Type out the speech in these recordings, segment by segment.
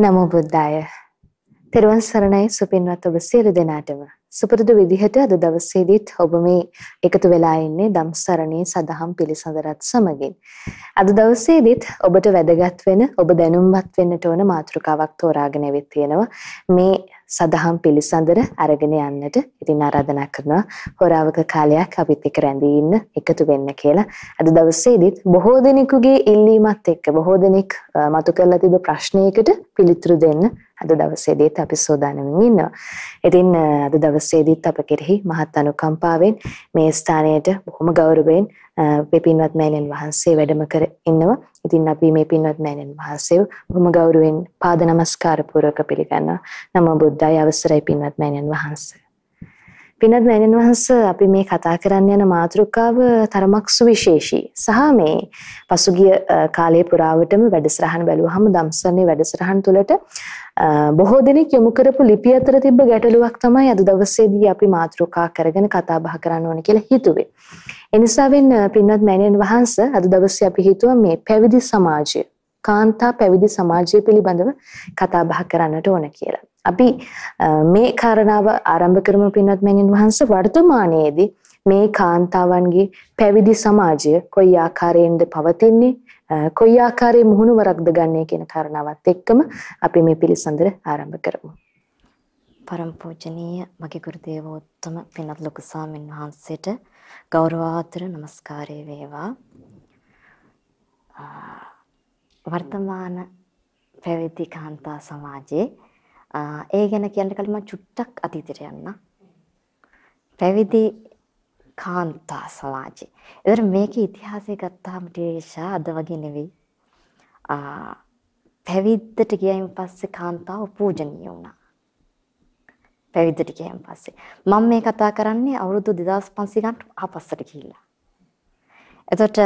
නමෝ බුද්දාය. තෙරුවන් සරණයි සුපින්වත් ඔබ සියලු දෙනාටම. සුපුරුදු විදිහට අද දවසේදීත් ඔබ මේ එකතු වෙලා ඉන්නේ ධම්සරණී සදහම් පිළිසඳරත් සමගින්. අද දවසේදීත් ඔබට වැදගත් වෙන ඔබ දැනුම්වත් වෙන්නට ඕන මාතෘකාවක් තෝරාගෙන ඇවිත් තියෙනවා. මේ සදහම් පිළිසඳර අරගෙන යන්නට ඉතින් ආරාධනා කරනවා හොරාවක කාලයක් අපිත් එක්ක රැඳී ඉන්න එකතු වෙන්න කියලා. අද දවසේදීත් බොහෝ දෙනෙකුගේ ඉල්ලීමත් එක්ක බොහෝ දෙනෙක් මතු කරලා තිබ ප්‍රශ්නයකට පිළිතුරු දෙන්න අද දවසේදීත් අපි සෝදානමින් ඉන්නවා. ඉතින් අද දවසේදීත් අප කෙරෙහි මහත් අනුකම්පාවෙන් මේ ස්ථානයට බොහොම ගෞරවයෙන් මේ පින්වත් මෑණියන් වහන්සේ වැඩම කර ඉන්නවා. ඉතින් අපි මේ පින්වත් මෑණියන් වහන්සේව බොහොම ගෞරවයෙන් පාද නමස්කාර පූර්වක පිළිගන්නවා. නමෝ බුද්දාය අවසරයි පින්වත් මෑණියන් වහන්සේ. පින්වත් මෑණියන් වහන්සේ අපි මේ කතා කරන්න යන මාතෘකාව තරමක් සුවිශේෂී. සහ මේ පසුගිය කාලයේ පුරාවටම වැඩසටහන බැලුවහම ධම්සන්නේ වැඩසටහන් තුළට බොහෝ දෙනෙක් යොමු කරපු ලිපි අතර තිබ්බ ගැටලුවක් තමයි අද දවසේදී අපි මාතෘකා කරගෙන කතා බහ කරන්න ඕන කියලා හිතුවේ. එනිසාවෙන් පින්වත් මෑණියන් වහන්සේ අද දවසේ අපි හිතුවා මේ පැවිදි සමාජය කාන්තා පැවිදි සමාජය පිළිබඳව කතා බහ කරන්නට ඕන කියලා. අපි මේ කාරණාව ආරම්භ කරමු පින්වත් මෑණියන් වහන්සේ වර්තමානයේදී මේ කාන්තාවන්ගේ පැවිදි සමාජය කොයි ආකාරයෙන්ද පවතින්නේ කොයි ආකාරයේ මුහුණුවරක්ද ගන්නේ කියන කාරණාවත් එක්කම අපි මේ පිළිසඳර ආරම්භ කරමු. පරම පූජනීය මගේ ගුරු දේවෝත්තම පින්වත් ලොකු ස්වාමීන් වහන්සේට ගෞරවාතර নমස්කාරය වේවා. වර්තමාන පැවිදි කාන්තා සමාජයේ ඒ ගැන කියන්න කලින් මම චුට්ටක් අතීතයට යන්න. පැවිදි කාන්තා සමාජය. ඒතර මේකේ ඉතිහාසය ගත්තාම ටීෂා අද වගේ නෙවෙයි. පැවිද්දට ගියයින් පස්සේ කාන්තාව පූජනීය වුණා. පැවිද්දට ගියන් පස්සේ. මම මේ කතා කරන්නේ අවුරුදු 2500 ගන්න ආපස්සට ගිහිල්ලා. එතකොට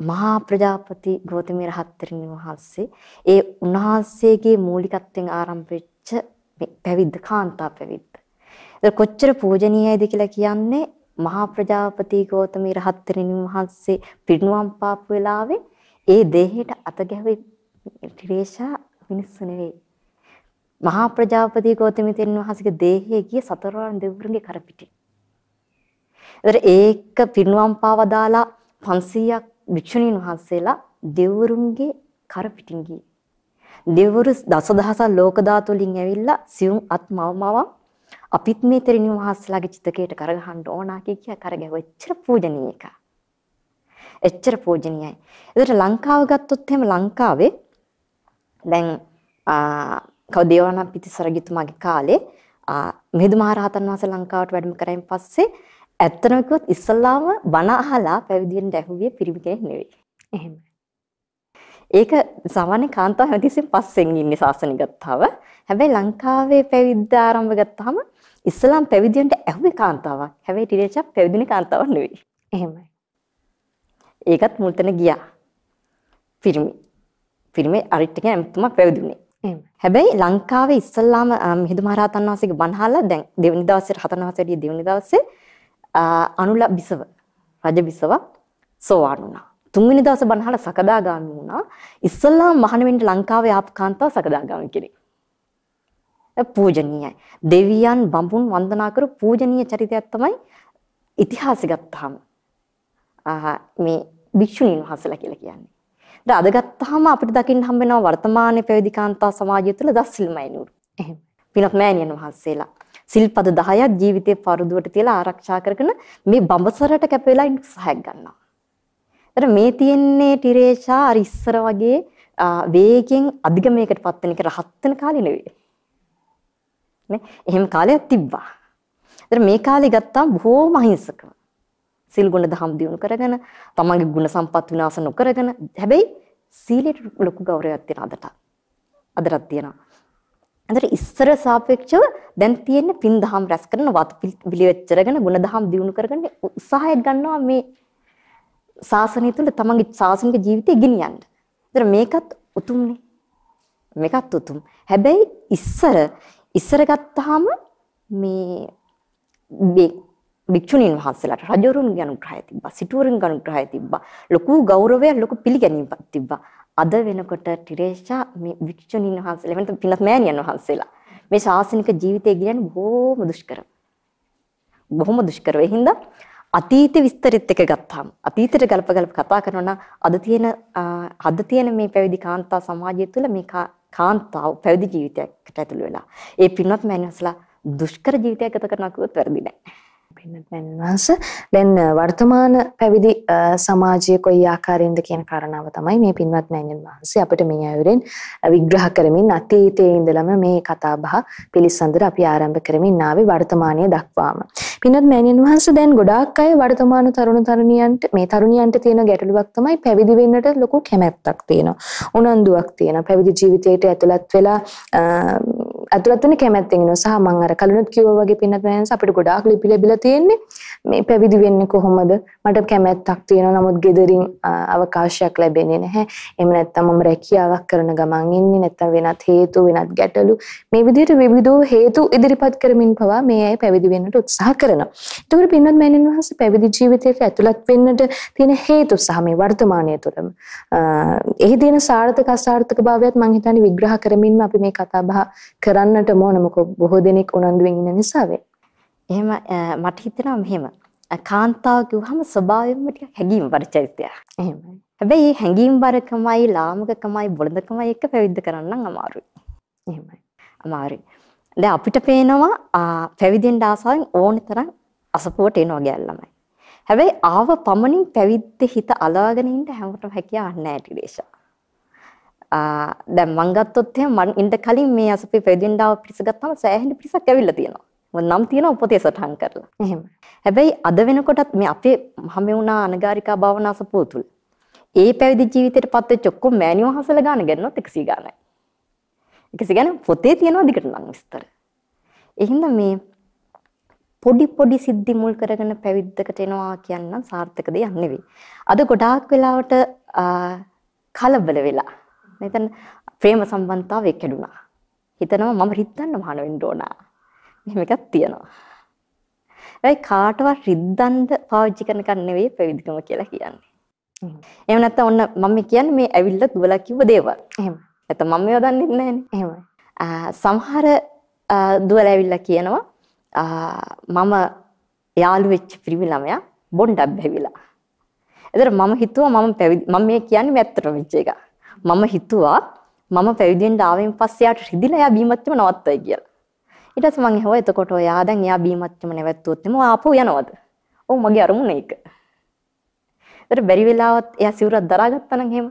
මහා ප්‍රජාපති ගෞතම රහත්තරණි වහන්සේ ඒ උන්වහන්සේගේ මූලිකත්වයෙන් ආරම්භ වෙච්ච පැවිද්ද කාන්තා පැවිද්ද. ඒක කොච්චර පූජනීයයිද කියලා කියන්නේ මහා ප්‍රජාපති ගෞතම රහත්තරණි වහන්සේ පිරිනුවම් පාපු වෙලාවේ ඒ දේහයට අත ගැහුවේ ත්‍රිේෂා මිනිස්සු නෙවෙයි. මහා ප්‍රජාපති ගෞතමිතෙන් වහන්සේගේ දේහයේ ගිය සතරවරන් දෙවිවරුන්ගේ කර පිටින්. ඒතර ඒක පිරිනුවම් පාවදාලා 500ක් වික්ෂුණීන් වහන්සේලා දෙවිවරුන්ගේ කර පිටින් ගියේ. දෙවිවරු දසදහසක් ලෝක ධාතු වලින් ඇවිල්ලා සියුම් අත්මවමව අපිත් මේ තෙරණිය වහන්සේලාගේ චිතකයට කරගහන්න ඕනා කිය කරගැහුව එච්චර පූජනීය එක. එච්චර පූජනීයයි. ඒකට ලංකාව ගත්තොත් එහෙම ලංකාවේ දැන් කව දේවානම් පිටිසර ගිතුමාගේ කාලේ මිහිඳු මහරහතන් වහන්සේ ලංකාවට වැඩම කරයින් පස්සේ ඇත්තම කිව්වොත් ඉස්සල්ලාම බණ අහලා පැවිදි වෙන්න ඇහුවේ පිරිමි කෙනෙක් නෙවෙයි. එහෙම. ඒක සාමාන්‍ය කාන්තාව හැමතිස්සෙම පස්සෙන් ඉන්නේ ශාසනය ගත්තාව. හැබැයි ලංකාවේ පැවිද්ද ආරම්භ ගත්තාම ඉස්ලාම් පැවිදියන්ට ඇහුවේ කාන්තාවක්. හැබැයි ටිරේචා පැවිදින කාන්තාවක් නෙවෙයි. එහෙමයි. ඒකත් මුල්තන ගියා. පිරිමි. පිරිමි අරිට් කියන එම්තුමා පැවිදුනේ. හැබැයි ලංකාවේ ඉස්සල්ලාම මිහිඳු මහරහතන් වහන්සේගේ බණහලා දැන් දෙවෙනි දවසේ රහතන් වහන්සේගේ දෙවෙනි දවසේ අනුල බිසව රජ බිසව සෝවාන් වුණා. තුන්වෙනි දවසේ බණහලා සකදාගාමි වුණා. ඉස්සල්ලාම මහණ වෙන්න ලංකාවේ ආපු කාන්තාව සකදාගාමි කෙනෙක්. පූජනීයයි. දෙවියන් බඹුන් වන්දනා කරු පූජනීය චරිතයක් තමයි ඉතිහාසෙ ගත්තාම මේ භික්ෂුණීන් වහන්සේලා කියලා කියන්නේ. අද ගත්තාම අපිට දකින්න හම්බ වෙනවා වර්තමානයේ පැවිදි කාන්තා සමාජය තුළ දස්සිල්මයිනුරු. එහෙම. පිනත් මෑණියන් වහන්සේලා. සිල්පද 10ක් ජීවිතේ පරුදුවට තියලා ආරක්ෂා කරගෙන මේ බඹසරට කැප වෙලා ඉන්න උත්සාහයක් ගන්නවා. ඒතර මේ තියෙන්නේ ටිරේෂා අර ඉස්සර වගේ වේගෙන් අධිගමයකට පත් වෙන එක රහත් වෙන කාලේ නෙවෙයි. නේ? එහෙම කාලයක් තිබ්බා. ඒතර මේ කාලේ ගත්තාම බොහෝම අහිංසකව. සිල් ගුණ දහම් දියුණු කරගෙන තමන්ගේ ගුණ සම්පත් විනාශ නොකරගෙන හැබැයි සීලයට ලොකු ගෞරවයක් තියෙන අදට. අදටත් තියෙනවා. අදට ඉස්සර සාපේක්ෂව දැන් තියෙන පින් දහම් රැස් කරන වත් පිළිවෙච්චරගෙන ගුණ දහම් දියුණු කරගෙන උත්සාහයක් ගන්නවා මේ ශාසනය තුළ තමන්ගේ ශාසනික ජීවිතය ගෙනියන්න. ඒතර මේකත් උතුම්නේ. මේකත් උතුම්. හැබැයි ඉස්සර ඉස්සර ගත්තාම මේ භික්ෂුණීන් වහන්සේලාට රජවරුන්ගේ අනුග්‍රහය තිබ්බා සිටුවරුන්ගේ අනුග්‍රහය තිබ්බා ලොකු ගෞරවයක් ලොකු පිළිගැනීමක් තිබ්බා අද වෙනකොට ටිරේෂා මේ වික්ෂුණීන් වහන්සේලා වෙනත පින්වත් මෑණියන් වහන්සේලා මේ ශාසනික ජීවිතය කියන්නේ බොහොම දුෂ්කර. බොහොම දුෂ්කර. ඒ හින්දා අතීත විස්තරිත් එක ගත්තාම අතීතයට ගලප ගලප කතා කරනවා නම් අද තියෙන අද තියෙන මේ පැවිදි කාන්තා සමාජය තුළ මේ කාන්තාව පැවිදි ජීවිතයකට ඇතුළු වෙලා ඒ පින්වත් මෑණියන්සලා දුෂ්කර ජීවිතයක් ගත කරනවා කිව්වොත් වැරදි නෑ. පින්නත්මන් වහන්ස දැන් වර්තමාන පැවිදි සමාජය කොයි ආකාරයෙන්ද කියන කාරණාව තමයි මේ පින්වත් මෑණියන් වහන්සේ අපිට මේ අයුරින් විග්‍රහ කරමින් අතීතයේ ඉඳලම මේ කතා බහ පිළිසඳර අපි ආරම්භ කරමින් ආවේ වර්තමානයේ දක්වාම. පින්වත් මෑණියන් වහන්සේ දැන් ගොඩාක් අය වර්තමාන තරුණ තරුණියන්ට මේ තරුණියන්ට තියෙන ගැටලුවක් තමයි පැවිදි වෙන්නට ලොකු කැමැත්තක් තියෙනවා. උනන්දුවක් තියෙනවා. පැවිදි ජීවිතයට ඇතුළත් වෙලා ඇතුළත් වෙන්න කැමැත්තෙන් ඉන්නවා. සහ මම අර කලිනුත් කිව්වා වගේ පින්නත් මෑණියන්ස් අපිට ගොඩාක් ලිපි ලැබිලා තියෙන්නේ. මේ පැවිදි වෙන්නේ කොහොමද? මට කැමැත්තක් තියෙනවා. නමුත් ගෙදරින් අවකාශයක් ලැබෙන්නේ නැහැ. එහෙම නැත්නම් මම රැකියාවක් කරන ගමන් ඉන්නේ. නැත්නම් වෙනත් හේතු වෙනත් ගැටලු. මේ විදිහට විවිධ හේතු ඉදිරිපත් කරමින් පවා මේ අය පැවිදි වෙන්නට උත්සාහ කරනවා. එතකොට පින්වත් මෑණියන් වහන්සේ පැවිදි ජීවිතයට ඇතුළත් වෙන්නට තියෙන හේතු සහ මේ වර්තමානය තුළම එහි තියෙන සාර්ථක අසාර්ථක භාවයත් මම හිතන්නේ විග්‍රහ කරමින්ම අපි මේ කතා බහ කරන්නට ඕන මොකද බොහෝ දෙනෙක් උනන්දුවෙන් ඉන්න නිසා වෙයි එහෙම මට හිතෙනවා මෙහෙම. කාන්තාව කිව්වහම ස්වභාවයෙන්ම ටිකක් හැඟීම් වර චරිතයක්. එහෙමයි. හැබැයි මේ හැඟීම් වරකමයි ලාමකකමයි බොළඳකමයි එක්ක පැවිද්ද කරන්න අමාරුයි. එහෙමයි. අමාරුයි. දැන් අපිට පේනවා පැවිදෙන්න ආසාවෙන් ඕන තරම් අසපුවට එනවා ගැල්ලමයි. හැබැයි ආව පමණින් පැවිද්දේ හිත අලවාගෙන ඉන්න හැමෝටම හැකියාවක් නැහැ ටිරේෂා. දැන් මං ගත්තොත් එහෙනම් මං ඉන්න කලින් මේ අසපේ පැවිදෙන්න ආව පිරිස ගත්තාම සෑහෙන පිරිසක් ඇවිල්ලා තියෙනවා. නම් තියෙනවා පොතේ සටහන් කරලා. එහෙම. හැබැයි අද වෙනකොටත් මේ අපේ හම්බ වුණා අනගාരികා භාවනා සපුව තුල. ඒ පැවිදි ජීවිතයට පත් වෙච්ච ඔක්කොම මෑණියෝ හසල ගන්න ගන්නොත් 100 ගානයි. 100 ගාන පොතේ තියෙනවා දිගට නම් විස්තර. ඒ හින්දා මේ පොඩි පොඩි සිද්ධි මුල් කරගෙන පැවිද්දකට එනවා කියන්න සාර්ථක දෙයක් නෙවෙයි. අද ගොඩාක් වෙලාවට කලබල වෙලා. මෙතන ප්‍රේම සම්බන්ධතාවය කැඩුනා. හිතනවා මම රිද්දන්න මහාන වෙන්න ඕනා. මෙහෙම එකක් තියෙනවා. ඒ කාටවත් රිද්දන්න පාවිච්චි කරන එකක් නෙවෙයි පැවිදිකම කියලා කියන්නේ. එහෙම නැත්නම් ඔන්න මම කියන්නේ මේ ඇවිල්ලා දුවලා කිව්ව දේවල්. එහෙම. නැත්නම් මම මේවා දන්නේ නැහැනේ. එහෙමයි. සමහර දුවලා ඇවිල්ලා කියනවා මම යාළු වෙච්ච පිරිමි ළමයා බොණ්ඩක් බැවිලා. එතකොට මම හිතුවා මම පැවිදි මම මේ කියන්නේ ඇත්තටම වෙච්ච එක. මම හිතුවා මම පැවිදි වෙන්න ආවෙන් පස්සේ යාට රිදිලා එයා බීමත්වම නවත්තයි කියලා. ඊට පස්සේ මං ඇහුවා එතකොට ඔයා දැන් එයා බීමත්වම නැවැත්තුවොත් එම ආපහු යනවද? ඔව් මගේ අරමුණ ඒක. ඒතර බැරි වෙලාවත් එයා සිවුරක් දරාගත්තා නම් එහෙම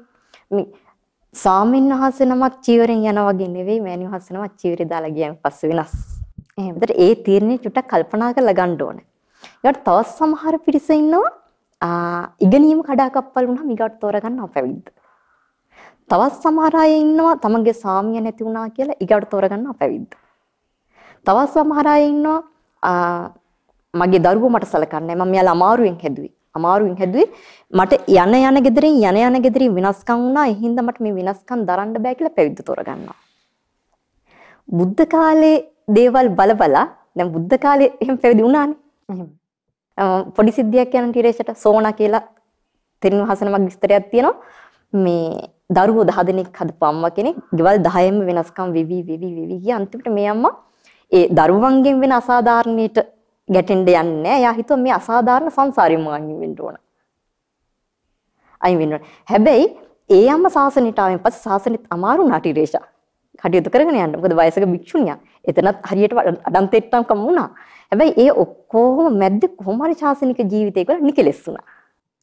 මේ සාමින් වහන්සේ නමක් චීවරෙන් යනා වගේ නෙවෙයි මෑණි වහන්සේ නමක් චීවරේ දාලා ගියන් පස්සේ වෙනස්. එහෙම. ඒතර ඒ තීරණේ චුට්ටක් කල්පනා කරලා ගන්න ඕනේ. ඊට තවත් සමහර පිරිස ඉන්නවා ආ ඉගෙනීම කඩාකප්පල් වුණාම ඊගොට තෝරගන්න අපැවිද්ද. තවත් සමහර අය ඉන්නවා තමන්ගේ සාමිය නැති වුණා කියලා ඊගොට තෝරගන්න අපැවිද්ද. තවත් සමහර අය ඉන්නවා මගේ දරුවෝ මට සලකන්නේ මම යාලා අමාරුවෙන් හැදුවේ. අමාරුවෙන් හැදුවේ මට යන යන ගෙදරින් යන යන ගෙදරින් වෙනස්කම් වුණා. ඒ හින්දා මට මේ වෙනස්කම් දරන්න බෑ කියලා පැවිද්ද තෝරගන්නවා. බුද්ධ කාලේ දේවල් බල බලා දැන් බුද්ධ කාලේ එහෙම පැවිදි වුණානේ. පොඩි සිද්ධියක් කියන ටිරේෂට සෝනා කියලා තෙරින් වහසනමක් විස්තරයක් තියෙනවා. මේ දරුවෝ 10 දෙනෙක් හදපු අම්මා කෙනෙක් ගෙවල් 10ෙම වෙනස්කම් වෙවි වෙවි වෙවි ගියා අන්තිමට මේ අම්මා ඒ දරුවන්ගෙන් වෙන අසාධාරණයට ගැටෙන්න යන්නේ නැහැ. එයා හිතුවා මේ අසාධාරණ සංසාරෙම අයින් වෙන්න ඕන. අයින් වෙන්න ඕන. හැබැයි ඒ අම්ම සාසනෙට ආවෙන් පස්සේ සාසනෙත් අමාරු නාටි රේෂා. කටයුතු කරගෙන යන්න. මොකද වයසක භික්ෂුණියක්. එතනත් හරියට අඩන් තෙට්ටම්කම වුණා. හැබැයි ඒ ඔක්කොම මැද්ද කොහොම හරි ශාසනික ජීවිතයක නිකලෙස් වුණා.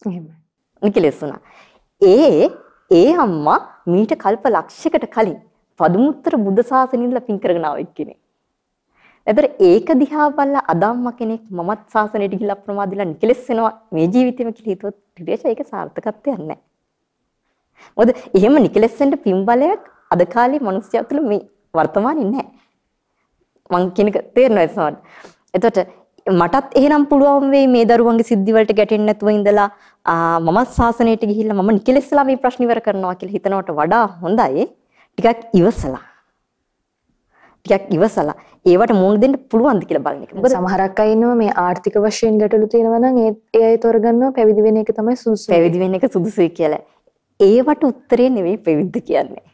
එහෙමයි. නිකලෙස් වුණා. ඒ ඒ අම්මා මීට කල්ප ලක්ෂයකට කලින් පදුමුත්තර බුද්ධ ශාසනය ඉඳලා පින් කරගෙන ආව එක්කෙනෙක්. එතකොට ඒක දිහා බලලා අදම්ම කෙනෙක් මමත් සාසනයට ගිහිල්ලා අප්‍රමාදිලා නිකලෙස් වෙනවා මේ ජීවිතෙම කියලා හිතුවොත් ටිකේෂ ඒක සාර්ථකත්වයක් නැහැ. මොකද එහෙම නිකලෙස් වෙන්න පින්බලයක් අද කාලේ මිනිස්සු තුළ මේ වර්තමානයේ නැහැ. මං කියන එක තේරෙනවද සමහරට? එතකොට මටත් එහෙනම් පුළුවන් වෙයි මේ දරුවන්ගේ සිද්ධි වලට ගැටෙන්නේ නැතුව ඉඳලා මමත් සාසනයට ගිහිල්ලා මම නිකලෙස්ලා මේ ප්‍රශ්න ඉවර කරනවා කියලා හිතනවට වඩා හොඳයි ටිකක් ඉවසලා ටිකක් ඉවසලා ඒවට මුහුණ දෙන්න පුළුවන්ද කියලා බලන එක. මොකද සමහරක් අය ඉන්නවා මේ ආර්ථික වශයෙන් ගැටලු තියෙනවා නම් ඒ ඒ අය තෝරගන්නවා පැවිදි වෙන එක තමයි සුදුසු. පැවිදි වෙන එක සුදුසුයි කියලා. ඒවට උත්තරේ නෙවෙයි පැවිද්ද කියන්නේ.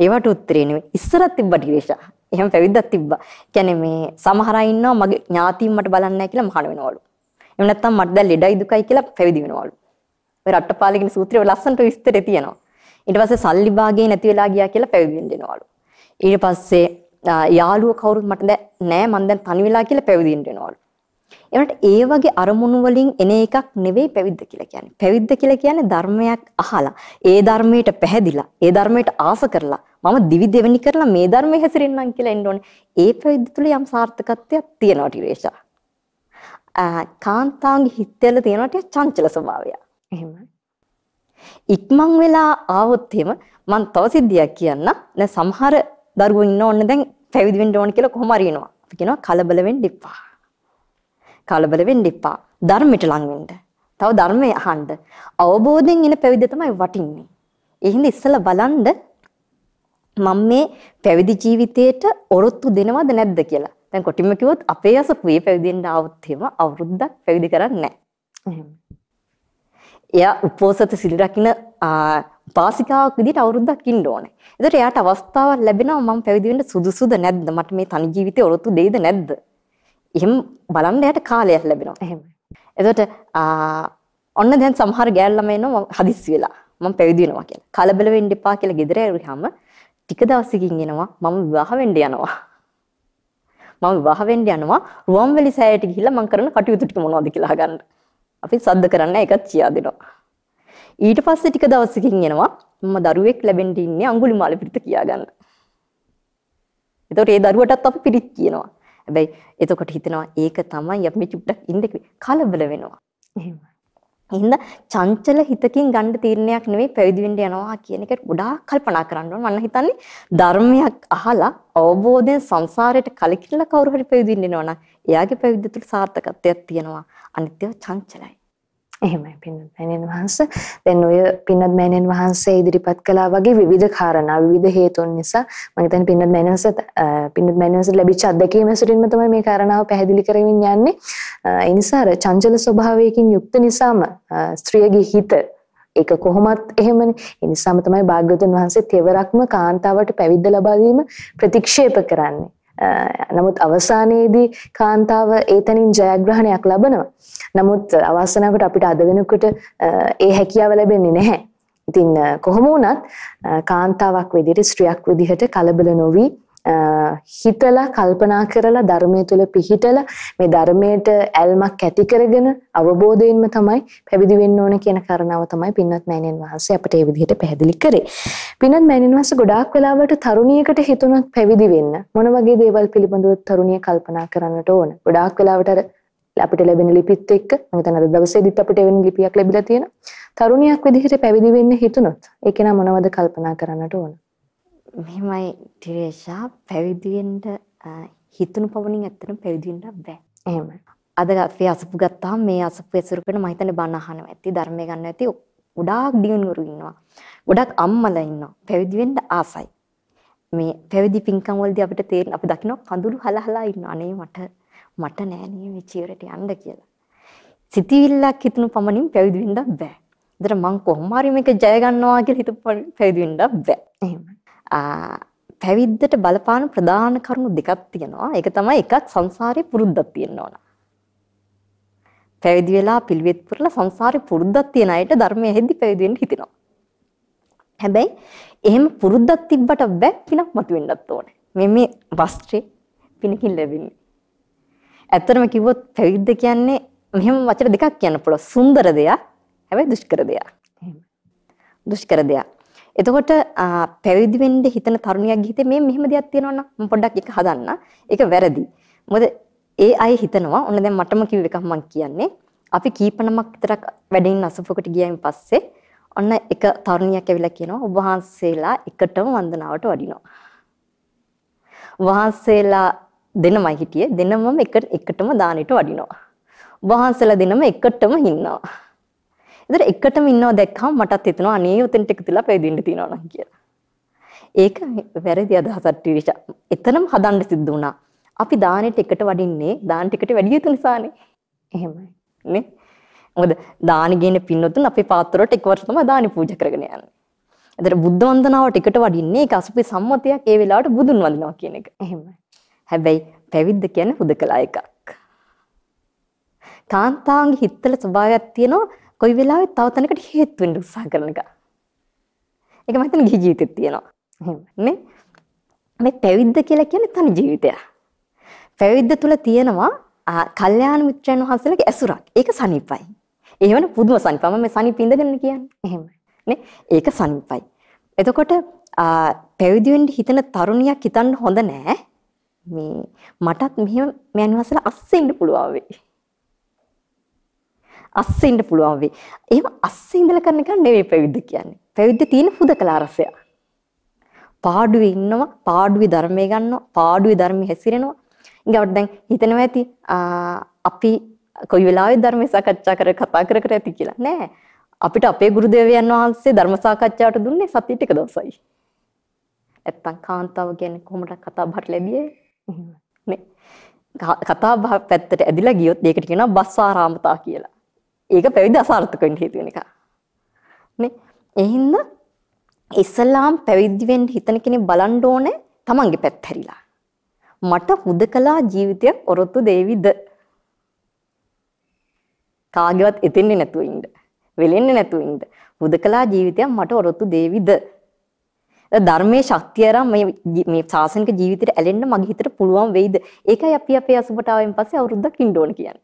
ඒවට උත්තරේ නෙවෙයි. ඉස්සරත් තිබ්බ ටිරේෂා. එහෙම පැවිද්දක් තිබ්බා. කියන්නේ මේ සමහර අය ඉන්නවා මගේ ඥාතීන් මට බලන්නේ නැහැ කියලා මහාන වෙනවලු. එහෙම නැත්නම් මට දැන් ලෙඩයි දුකයි කියලා පැවිදි වෙනවලු. ඔය රට්ටපාලකින් සූත්‍රයේ ලස්සනට විස්තරේ තියෙනවා. ඊට පස්සේ සල්ලි භාගේ නැති වෙලා ගියා කියලා පැවිදි වෙන්න දෙනවලු. ඊට පස්සේ යාළුවෝ කවුරුත් මට නෑ මං දැන් තනි වෙලා කියලා පැවිදි වෙන්න දෙනවලු. ඒකට ඒ වගේ අරමුණු වලින් එන එකක් නෙවෙයි පැවිද්ද කියලා කියන්නේ. පැවිද්ද කියලා කියන්නේ ධර්මයක් අහලා, ඒ ධර්මයට පැහැදිලා, ඒ ධර්මයට ආස කරලා, මම දිවි දෙවෙනි කරලා මේ ධර්මයේ හැසිරෙන්නම් කියලා එන්න ඕනේ. ඒ පැවිද්ද තුළ යම් සාර්ථකත්වයක් තියෙනවා ටිරේෂා. කාන්තාන්ගේ හිතවල තියෙනවා ටික චංචල ස්වභාවය. එහෙමයි. ඉක්මන් වෙලා ආවොත් එහෙම මම තව සිද්ධියක් කියන්න. දැන් සමහර දරුවෝ ඉන්න ඕනේ දැන් පැවිදි වෙන්න ඕනේ කියලා කොහොම හරි එනවා. අපි කියනවා කලබල වෙන්න එපා. කලබල වෙන්න එපා. ධර්මයට ලං වෙන්න. තව ධර්මය අහන්න. අවබෝධයෙන් එන පැවිද්ද තමයි වටින්නේ. ඒ හින්දා ඉස්සලා බලන්න මම මේ පැවිදි ජීවිතේට ඔරොත්තු දෙනවද නැද්ද කියලා. දැන් කොටින්ම කිව්වොත් අපේ අසපුවේ පැවිදෙන්න ආවොත් එහෙම අවුරුද්දක් පැවිදි කරන්නේ නැහැ. එයා උපෝසත සිල් රකින්න උපාසිකාවක් විදිහට අවුරුද්දක් ඉන්න ඕනේ. ඒතර එයාට අවස්ථාවක් ලැබෙනවා මම පැවිදි වෙන්න සුදුසුද නැද්ද? මට මේ තනි ජීවිතේ ඔරොත්තු දෙයිද නැද්ද? එහෙම බලන්න එයාට කාලයක් ලැබෙනවා. එහෙමයි. එතකොට ඔන්න දැන් සමහර ගෑල් ළමයි එනවා හදිස්සි වෙලා මම පැවිදි වෙනවා කියලා. කලබල වෙන්න එපා කියලා ගෙදර ඇරුවාම ටික දවසකින් එනවා මම විවාහ වෙන්න යනවා. මම විවාහ වෙන්න යනවා රුවන්වැලි සෑයට ගිහිල්ලා මම කරන කටයුතු ටික මොනවද කියලා අහගන්න. අපි සද්ද කරන්න එකත් කියා දෙනවා. ඊට පස්සේ ටික දවසකින් එනවා මම දරුවෙක් ලැබෙන්න ඉන්නේ අඟුලිමාල පිරිත කියා ගන්න. එතකොට ඒ දරුවටත් අපි පිරිත් කියනවා. හැබැයි එතකොට හිතනවා ඒක තමයි අපි චුට්ටක් ඉන්න කලබල වෙනවා. එහෙමයි. එහෙනම් චංචල හිතකින් ගන්න තීරණයක් නෙවෙයි පැවිදි වෙන්න යනවා කියන එකට ගොඩාක් කල්පනා කරන්න ඕන. මම හිතන්නේ ධර්මයක් අහලා අවබෝධයෙන් සංසාරයට කලකිරලා කවුරු හරි පැවිදි වෙන්න යනවා නම් එයාගේ පැවිද්ද තුළ සාර්ථකත්වයක් තියෙනවා. අනිත්‍යව චංචලයි. එහෙමයි පින්නත් මෑණියන් වහන්සේ. දැන් ඔය පින්නත් මෑණියන් වහන්සේ ඉදිරිපත් කළා වගේ විවිධ කාරණා විවිධ හේතුන් නිසා මම හිතන්නේ පින්නත් මෑණියන් වහන්සේ පින්නත් මෑණියන් වහන්සේ ලැබිච්ච අත්දැකීම ඇසුරින්ම තමයි මේ කාරණාව පැහැදිලි කරමින් යන්නේ. ඒ නිසා අර චංචල ස්වභාවයකින් යුක්ත නිසාම ස්ත්‍රියගේ හිත ඒක කොහොමත් එහෙමනේ. ඒ නිසාම තමයි භාග්‍යවතුන් වහන්සේ තෙවරක්ම කාන්තාවට පැවිද්ද ලබා දීම ප්‍රතික්ෂේප කරන්නේ. නමුත් අවසානයේදී කාන්තාව ඒතනින් ජයග්‍රහණයක් ලබනවා. නමුත් අවසනාවකට අපිට අද වෙනකොට ඒ හැකියාව ලැබෙන්නේ නැහැ. ඉතින් කොහොම වුණත් කාන්තාවක් විදිහට ස්ත්‍රියක් විදිහට කලබල නොවි හිතලා කල්පනා කරලා ධර්මයේ තුල පිහිටලා මේ ධර්මයට ඇල්මක් ඇති කරගෙන අවබෝධයෙන්ම තමයි පැවිදි වෙන්න ඕන කියන කාරණාව තමයි පින්වත් මෑණියන් වහන්සේ අපිට ඒ විදිහට පැහැදිලි කරේ. පින්වත් මෑණියන් වහන්සේ ගොඩාක් වෙලාවට තරුණියකට හිතුණොත් පැවිදි වෙන්න මොන වගේ දේවල් පිළිබඳව තරුණිය කල්පනා කරන්නට ඕන. ගොඩාක් වෙලාවට අර අපිට ලැබෙන ලිපිත් එක්ක මම හිතන අද දවසේදීත් අපිට වෙන ලිපියක් ලැබිලා තියෙනවා. තරුණියක් විදිහට පැවිදි වෙන්න හිතුණොත් ඒක නම් මොනවද කල්පනා කරන්නට ඕන? මෙහෙමයි ටිරේෂා පැවිදි වෙන්න හිතුණු පමණින් ඇත්තටම පැවිදි වෙන්න බෑ. එහෙමයි. අද අපි අසපු ගත්තාම මේ අසපු ඇසුරු කරන මම හිතන්නේ බණ අහනවා ඇති ධර්මය ගන්න ඇති ගොඩාක් දියුණුවරු ඉන්නවා. ගොඩාක් අම්මලා ඉන්නවා. පැවිදි වෙන්න ආසයි. මේ පැවිදි පින්කම් වලදී අපිට තේරෙන අපි දකින්න කඳුළු හලහලා ඉන්න අනේ මට මට නෑනේ මේ චීවරට යන්න කියලා. සිතිවිල්ලක් හිතුණු පමණින් පැවිදි වෙන්න බෑ. ඒතර මං කොහොම හරි මේක ජය ගන්නවා කියලා හිතපු පැවිදි වෙන්න බෑ. එහෙමයි. පැවිද්දට බලපාන ප්‍රධාන කරුණු දෙකක් තියෙනවා. ඒක තමයි එකක් සංසාරේ පුරුද්දක් තියෙන්න ඕන. පැවිදි වෙලා පිළිවෙත් පුරලා සංසාරේ පුරුද්දක් තියෙන අයට ධර්මයේ හෙද්දි පැවිදි වෙන්න හිතෙනවා. හැබැයි එහෙම පුරුද්දක් තිබ්බට බෑ පිනක් මතුවෙන්නත් ඕනේ. මේ මේ වස්ත්‍රේ පිනකින් ලැබෙන්නේ. ඇත්තටම කිව්වොත් පැවිද්ද කියන්නේ මෙහෙම වචන දෙකක් කියන්න පුළුවන්. සුන්දර දෙයක්, හැබැයි දුෂ්කර දෙයක්. දුෂ්කර දෙයක්. එතකොට පැවිදි වෙන්න හිතන තරුණියක් හිතේ මේ මෙහෙම දෙයක් තියෙනවා නම් මම පොඩ්ඩක් ඒක හදන්න. ඒක වැරදි. මොකද ඒ අය හිතනවා ඔන්න දැන් මටම කිව්ව එකක් මම කියන්නේ. අපි කීපනමක් විතරක් වැඩින් අසපුවකට ගියයින් පස්සේ ඔන්න එක තරුණියක් ඇවිල්ලා කියනවා ඔබ වහන්සේලා එකටම වන්දනාවට වඩිනවා. වහන්සේලා දෙනමයි හිටියේ දෙනමම එක එකටම දානෙට වඩිනවා. වහන්සේලා දෙනම එකටම ඉන්නවා. ඒතර එකටම ඉන්නව දැක්කම මටත් හිතෙනවා අනේ උතෙන්ට එකතුලා පැවිදෙන්න තියනවා නම් කියලා. ඒක වැරදි අදහසක් ටිරිෂා. එතනම හදන්න සිද්ධ වුණා. අපි දානෙට එකට වඩින්නේ දාන ටිකට වැඩි යුතු නිසානේ. එහෙමයි. නේ? මොකද දානි ගේන පින්නතුන් අපේ පාත්‍රවලට එකවර තමයි දානි පූජා කරගෙන යන්නේ. එතකොට බුද්ධ වන්දනාව ටිකට වඩින්නේ ඒක අසුපේ සම්මතයක් ඒ වෙලාවට බුදුන් වඳිනවා කියන එක. එහෙමයි. හැබැයි පැවිද්ද කියන්නේ හුදකලා එකක්. කාන්තාවන්ගේ හිතවල ස්වභාවයක් තියෙනවා කොයි වෙලාවෙත් තව තැනකට හේතු වෙන්න උත්සාහ කරන එක. ඒක මම හිතන්නේ ගිහි ජීවිතෙත් තියෙනවා. එහෙමයි. නේ? මේ පැවිද්ද කියලා කියන්නේ තනි ජීවිතයක්. පැවිද්ද තුල තියෙනවා ආ කල්යාණ මිත්‍රයන් වහන්සේලාගේ ඇසුරක්. ඒක සනීපයි. ඒ වෙන පුදුම සනීපයි. මම මේ සනීප ඉඳගෙන කියන්නේ. එහෙමයි. නේ? ඒක සනීපයි. එතකොට පැවිදි වෙන්න හිතන තරුණියක් හිතන්න හොඳ නෑ. මේ මටත් මෙහෙම මෑණි වහන්සේලා අස්සේ ඉන්න පුළුවන් වෙයි. අස්සේ ඉන්න පුළුවන් වෙයි. එහෙම අස්සේ ඉඳලා කරන එක නෙවෙයි පැවිද්ද කියන්නේ. පැවිද්ද තියෙන හුදකලා රසය. පාඩුවේ ඉන්නවා, පාඩුවේ ධර්මයේ ගන්නවා, පාඩුවේ ධර්මයේ හැසිරෙනවා. ඊගවට දැන් හිතනවා ඇති අපි කොයි වෙලාවෙ ධර්මයේ සාකච්ඡා කර කතා කර කර ඇති කියලා. නෑ. අපිට අපේ ගුරුදේවයන් වහන්සේ ධර්ම සාකච්ඡාවට දුන්නේ සතිය ටික දවසයි. නැත්තම් කාන්තාව කියන්නේ කොහොමද කතා බහට ලැබියේ? නේ. කතා බහ පැත්තට ඇදිලා ගියොත් ඒකට කියනවා බස්සාරාමතා කියලා. ඒක පැවිදි අසාර්ථක වෙන්න හේතු වෙන එක. නේ. ඒ හින්දා ඉස්ලාම් පැවිදි වෙන්න හිතන කෙනෙක් බලන්න ඕනේ තමන්ගේ පැත්ත හැරිලා. මට හුදකලා ජීවිතයක් ඔරොත්තු දෙවිද? කාගේවත් එතෙන්නේ නැතුව ඉන්න. වෙලෙන්නේ නැතුව ඉන්න. හුදකලා ජීවිතයක් මට ඔරොත්තු දෙවිද? ධර්මයේ ශක්තිය අරන් මේ මේ සාසනික ජීවිතේට ඇලෙන්න මගේ හිතට පුළුවන් වෙයිද? ඒකයි අපි අපේ අසුබට ආවෙන් පස්සේ අවුරුද්දක් ඉන්න ඕන කියන්නේ.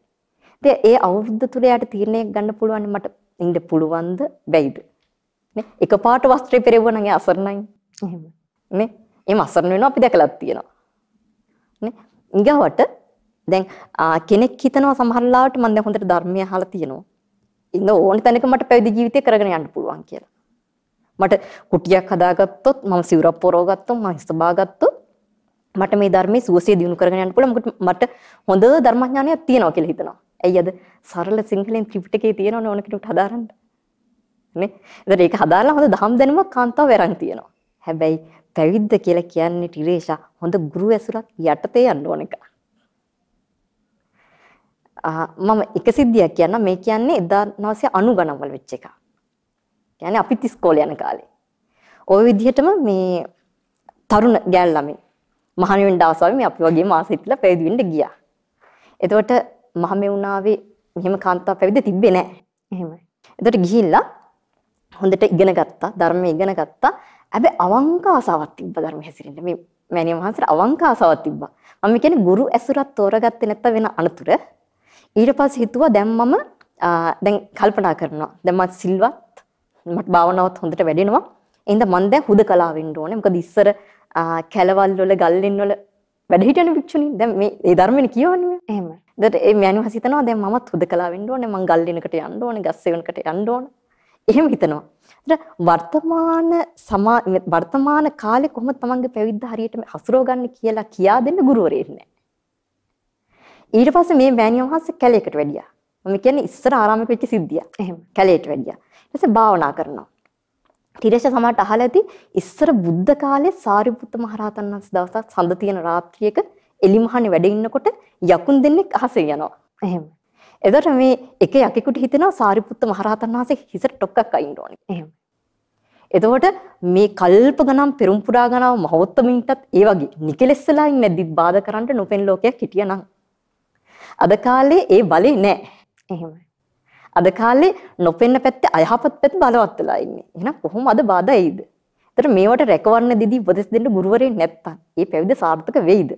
ඉතින් ඒ අවුරුද්ද තුල යාට තීරණයක් ගන්න පුළුවන් මට ඉන්න පුළුවන්ද බැයිද? නේ එකපාරට වස්ත්‍රය පෙරෙවුවා නම් ඒ අසරණයි. එහෙම. නේ එහෙම අසරණ වෙනවා අපි දැකලත් තියෙනවා. නේ ඊගවට දැන් කෙනෙක් හිතනවා සමහර ලාවට මම දැන් හොඳට ධර්මය අහලා තියෙනවා. ඉන්න ඕනි තැනක මට පැවිදි ජීවිතය කරගෙන යන්න පුළුවන් කියලා. මට කුටියක් හදාගත්තොත් මම සිවුරක් පොරව ගත්තොත් මම හිස්බා ගත්තොත් මට මේ ධර්මයේ සුවසේ දිනු කරගෙන යන්න පුළුවන්. මොකද මට හොඳ ධර්මඥානයක් තියෙනවා කියලා හිතනවා. ඇයි අද සරල සිංහලෙන් ත්‍රිපිටකේ තියෙනවනේ ඕන කෙනෙකුට හදාරන්න. නේ? ඒතර ඒක හදාලා හොඳ දහම් දැනුමක් කාන්තාව වරන් තියෙනවා. හැබැයි පැවිද්ද කියලා කියන්නේ ටිරේෂා හොඳ ගුරු ඇසුරක් යටතේ යන්න ඕන එක. මම එක සිද්ධියක් කියන්නම් මේ කියන්නේ 1990 ගණන්වල වෙච්ච එකක්. කියන්නේ අපිත් ඉස්කෝලේ යන කාලේ. ওই විදිහටම මේ තරුණ ගෑල් ළමයි මහණ වෙන්න දවසවල මේ අපි වගේ මාස හිටලා පැවිදි වෙන්න ගියා. එතකොට මහමෙවුනාවේ මෙහෙම කාන්තාව පැවිදි තිබ්බේ නැහැ. එහෙමයි. එතකොට ගිහිල්ලා හොඳට ඉගෙන ගත්තා, ධර්මය ඉගෙන ගත්තා. හැබැයි අවංක ආසාවක් තිබ්බා ධර්ම හැසිරෙන්න. මේ මෑණිය මහන්සට අවංක ආසාවක් තිබ්බා. මම කියන්නේ ගුරු ඇසුරක් තෝරගත්තේ නැත්නම් වෙන අනතුර. ඊට පස්සේ හිතුවා දැන් මම දැන් කල්පනා කරනවා. දැන් මම සිල්වත් මට භාවනාවත් හොඳට වැඩෙනවා. එහෙනම් මම දැන් හුදකලා වෙන්න ඕනේ. මොකද ඉස්සර කැලවල් වල ගල්ලෙන් වල වැඩ හිටියනේ භික්ෂුණී. දැන් මේ ඒ ධර්මෙනේ කියවන්නේ. එහෙම. ඒකට ඒ මෑණිව හිතනවා දැන් මමත් හුදකලා වෙන්න ඕනේ. මං ගල්ලෙනකට යන්න ඕනේ. ගස් සෙවණකට යන්න ඕනේ. එහෙම හිතනවා. වර්තමාන සමා වර්තමාන කාලේ කොහොමද තමන්ගේ පැවිද්ද හරියට හසුරව ගන්න කියලා කියා දෙන්න ගුරුවරයෙක් නැහැ. ඊට පස්සේ මේ මෑණියන් වහන්සේ කැලේකට වැඩියා. මම කියන්නේ ඉස්සර ආරාමයක වෙච්ච සිද්ධිය. එහෙම කැලේට වැඩියා. ඊට පස්සේ භාවනා කරනවා. තිරේෂ සමහරට අහලා ඇති ඉස්සර බුද්ධ කාලේ සාරිපුත්ත මහරහතන් වහන්සේ දවසක් සඳ තියෙන රාත්‍රියක එලිමහනේ වැඩ ඉන්නකොට යකුන් දෙන්නෙක් අහසේ යනවා. එහෙම. එතකොට මේ එක යකෙකුට හිතෙනවා සාරිපුත්ත මහරහතන් වහන්සේ හිසට ටොක්කක් අයින්න ඕනේ. එහෙම. එතකොට මේ කල්ප ගණන් පෙරම් පුරා ගණන් මහවත්තමින්ටත් ඒ වගේ නිකලෙස්සලා ඉන්නේ නැද්දි බාධා කරන්න නොපෙන් ලෝකයක් හිටියනම් අද කාලේ ඒ බලේ නැහැ. එහෙමයි. අද කාලේ නොපෙන්න පැත්තේ අයහපත් පැත්ත බලවත් වෙලා ඉන්නේ. එහෙනම් කොහොම අද බාධා එයිද? ඒතර මේවට රැකවරණ දෙදී උපදෙස් දෙන්න ගුරුවරයෙක් නැත්තම් ඒ පැවිද්ද සාර්ථක වෙයිද?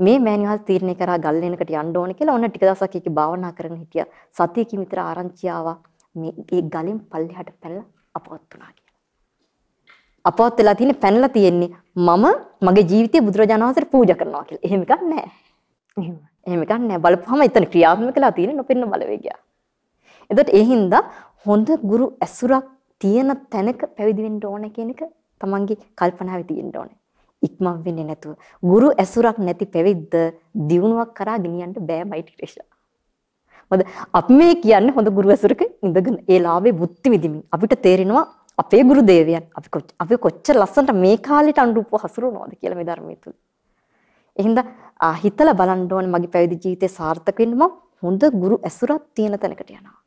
මේ මෑණිවල් තීරණය කරා ගල්ලෙනකට යන්න ඕනේ කියලා ඔන්න ටික දවසක් ඒකේ භාවනා කරගෙන හිටියා. සතියකින් විතර ආරංචි ආවා. මේ ඒ ගලින් පල්ලෙහාට පැනලා අපවත් වුණා කියලා. අපවත් වෙලා තියෙන්නේ පැනලා තියෙන්නේ මම මගේ ජීවිතේ බුදුරජාණන් වහන්සේට පූජා කරනවා කියලා. එහෙම එකක් නැහැ. එහෙම. එහෙම එකක් නැහැ. බලපුවම එතන ක්‍රියාත්මක වෙලා තියෙන්නේ නොපෙන්න බලවේගයක්. එතකොට ඒ හින්දා හොඳ ගුරු ඇසුරක් තියෙන තැනක පැවිදි වෙන්න ඕන කියන එක තමන්ගේ කල්පනාවේ තියෙන්න ඕනේ. ඉක්මන් වෙන්නේ නැතුව ගුරු ඇසුරක් නැති පැවිද්ද දියුණුවක් කරා ගෙනියන්න බෑ මයිටික්‍රේෂා. මොකද අපි මේ කියන්නේ හොඳ ගුරු ඇසුරක ඉඳගෙන ඒ ලාභේ බුද්ධි විදිමින් අපිට තේරෙනවා අපේ ගුරු දේවයන් අපි අපි කොච්චර ලස්සනට මේ කාලෙට අනුරූපව හසුරුවනවද කියලා මේ ධර්මයේ තුල. එහෙනම් හිතලා බලන්න ඕනේ මගේ පැවිදි ජීවිතේ සාර්ථක වෙන්න මම හොඳ ගුරු ඇසුරක් තියෙන තැනකට යනවා.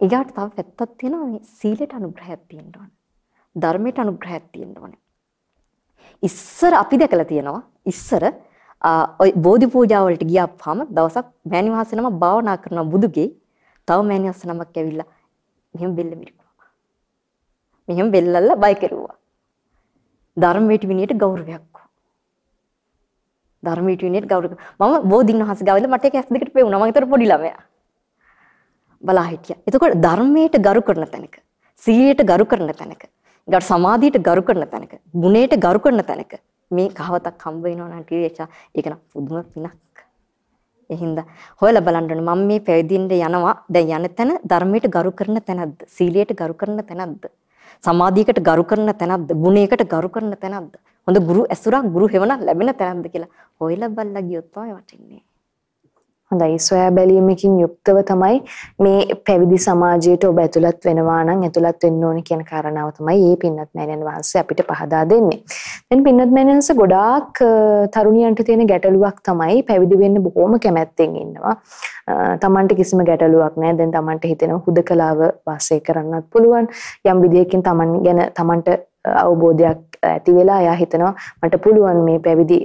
ඊගාට තව පැත්තක් තියෙනවා මේ සීලයට අනුග්‍රහයක් තියෙන්න ඕන. ධර්මයට අනුග්‍රහයක් තියෙන්න ඕන. ඉස්සර අපි දැකලා තියෙනවා ඉස්සර ඔය බෝධි පූජා වලට ගියාපුවාම දවසක් මෑණිවාස නම භාවනා කරන බුදුගේ තව මෑණිවාස නමක් ඇවිල්ලා මෙහෙම බෙල්ල මිරිකුවා. මෙහෙම බෙල්ලල්ලා බය කෙරුවා. ධර්මයට විනියට ගෞරවයක්. ධර්මයට විනියට ගෞරව. මම බෝධින් වහන්සේ ගාවිලා මට ඒක ඇස් දෙකට පෙවුණා. මම ඒතර පොඩි ළමයා. බලා හිටියා. එතකොට ධර්මයට ගරු කරන තැනක, සීලයට ගරු කරන තැනක, ඊට සමාධියට ගරු කරන තැනක, ගුණයට ගරු කරන තැනක මේ කහවතක් හම්බ වෙනවා නම් ටීචර් ඒක නම් පුදුම පිනක්. එහින්දා හොයලා බලන්න ඕනේ මම මේ පැවිදිින්ද යනවා. දැන් යන තැන ධර්මයට ගරු කරන තැනක්ද? සීලයට ගරු කරන තැනක්ද? සමාධියකට ගරු කරන තැනක්ද? ගුණයකට ගරු කරන තැනක්ද? හොඳ ගුරු ඇසුරක් ගුරු හේවණක් ලැබෙන තැනක්ද කියලා හොයලා බලලා ගියොත් තමයි වටින්නේ. හොඳයි සොයා බැලීමකින් යුක්තව තමයි මේ පැවිදි සමාජයට ඔබ ඇතුළත් වෙනවා නම් ඇතුළත් වෙන්න ඕනේ කියන කාරණාව තමයි මේ පින්නත් මෑණියන් වහන්සේ අපිට පහදා දෙන්නේ. දැන් පින්නත් මෑණියන්ස ගොඩාක් තරුණියන්ට තියෙන ගැටලුවක් තමයි පැවිදි වෙන්න බොහොම කැමැත්තෙන් ඉන්නවා. තමන්ට කිසිම ගැටලුවක් නැහැ. දැන් තමන්ට හිතෙනවා හුදකලාව වාසය කරන්නත් පුළුවන්. යම් විදියකින් තමන් ගැන තමන්ට අවබෝධයක් ඇති වෙලා එයා හිතනවා මට පුළුවන් මේ පැවිදි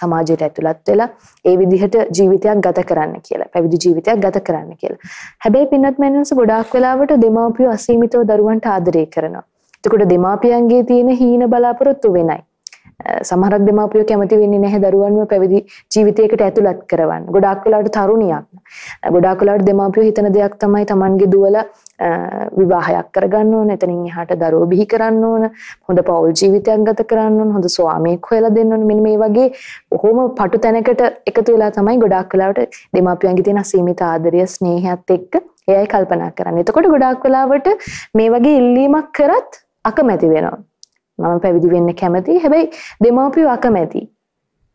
සමාජයට ඇතුළත් වෙලා ඒ විදිහට ජීවිතයක් ගත කරන්න කියලා. පැවිදි ජීවිතයක් ගත කරන්න කියලා. හැබැයි පින්වත් මෑණියන්ස ගොඩාක් වෙලාවට දෙමාපියෝ අසීමිතව දරුවන්ට ආදරය කරනවා. එතකොට දෙමාපියන්ගේ තියෙන හීන බලාපොරොත්තු වෙනයි. සමහරක් දෙමාපියෝ කැමති වෙන්නේ නැහැ දරුවන්ව පැවිදි ජීවිතයකට ඇතුළත් කරවන්න. ගොඩාක් වෙලාවට තරුණියක්. ගොඩාක් වෙලාවට දෙමාපියෝ හිතන දෙයක් තමයි Tamanගේ දුවලා විවාහයක් කරගන්න ඕන. එතනින් එහාට දරුවෝ බිහි කරන්න ඕන. හොඳ පෞල් ජීවිතයක් ගත කරන්න ඕන. හොඳ ස්වාමියෙක් හොයලා දෙන්න ඕන. මෙන්න මේ වගේ බොහොම පටු තැනකට එකතු වෙලා තමයි ගොඩාක් වෙලාවට දෙමාපියන්ගේ තියෙන අසීමිත ආදරය ස්නේහයත් එක්ක එයයි කල්පනා කරන්නේ. එතකොට ගොඩාක් වෙලාවට මේ වගේ ඉල්ලීමක් කරත් අකමැති වෙනවා. මම පැවිදි වෙන්න කැමතියි. හැබැයි දෙමාපියෝ අකමැති.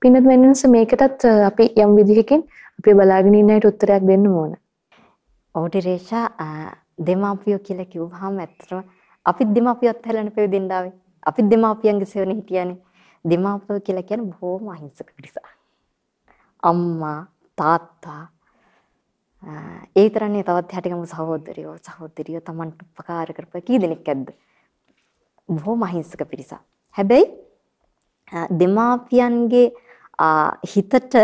පින්නත් වෙනස මේකටත් අපි යම් විදිහකින් අපි බලාගෙන ඉන්න අයට උත්තරයක් දෙන්න ඕන. ඔව්ටි රේෂා දෙමාපියෝ කියලා කිව්වහම ඇත්තටම අපිත් දෙමාපියොත් හැලෙන පැවිදෙන්න ආවේ. අපිත් දෙමාපියන්ගේ සෙවණ හිටියානේ. දෙමාපියෝ කියලා කියන්නේ බොහොම අහිංසක පිරිසක්. අම්මා තාත්තා ඒ තරන්නේ තවත් හැටිගම සහෝදරියෝ සහෝදරියෝ Tamanට උපකාර කරපු කී දෙනෙක් ඇද්ද? බොහොම අහිංසක පිරිසක්. හැබැයි දෙමාපියන්ගේ හිතට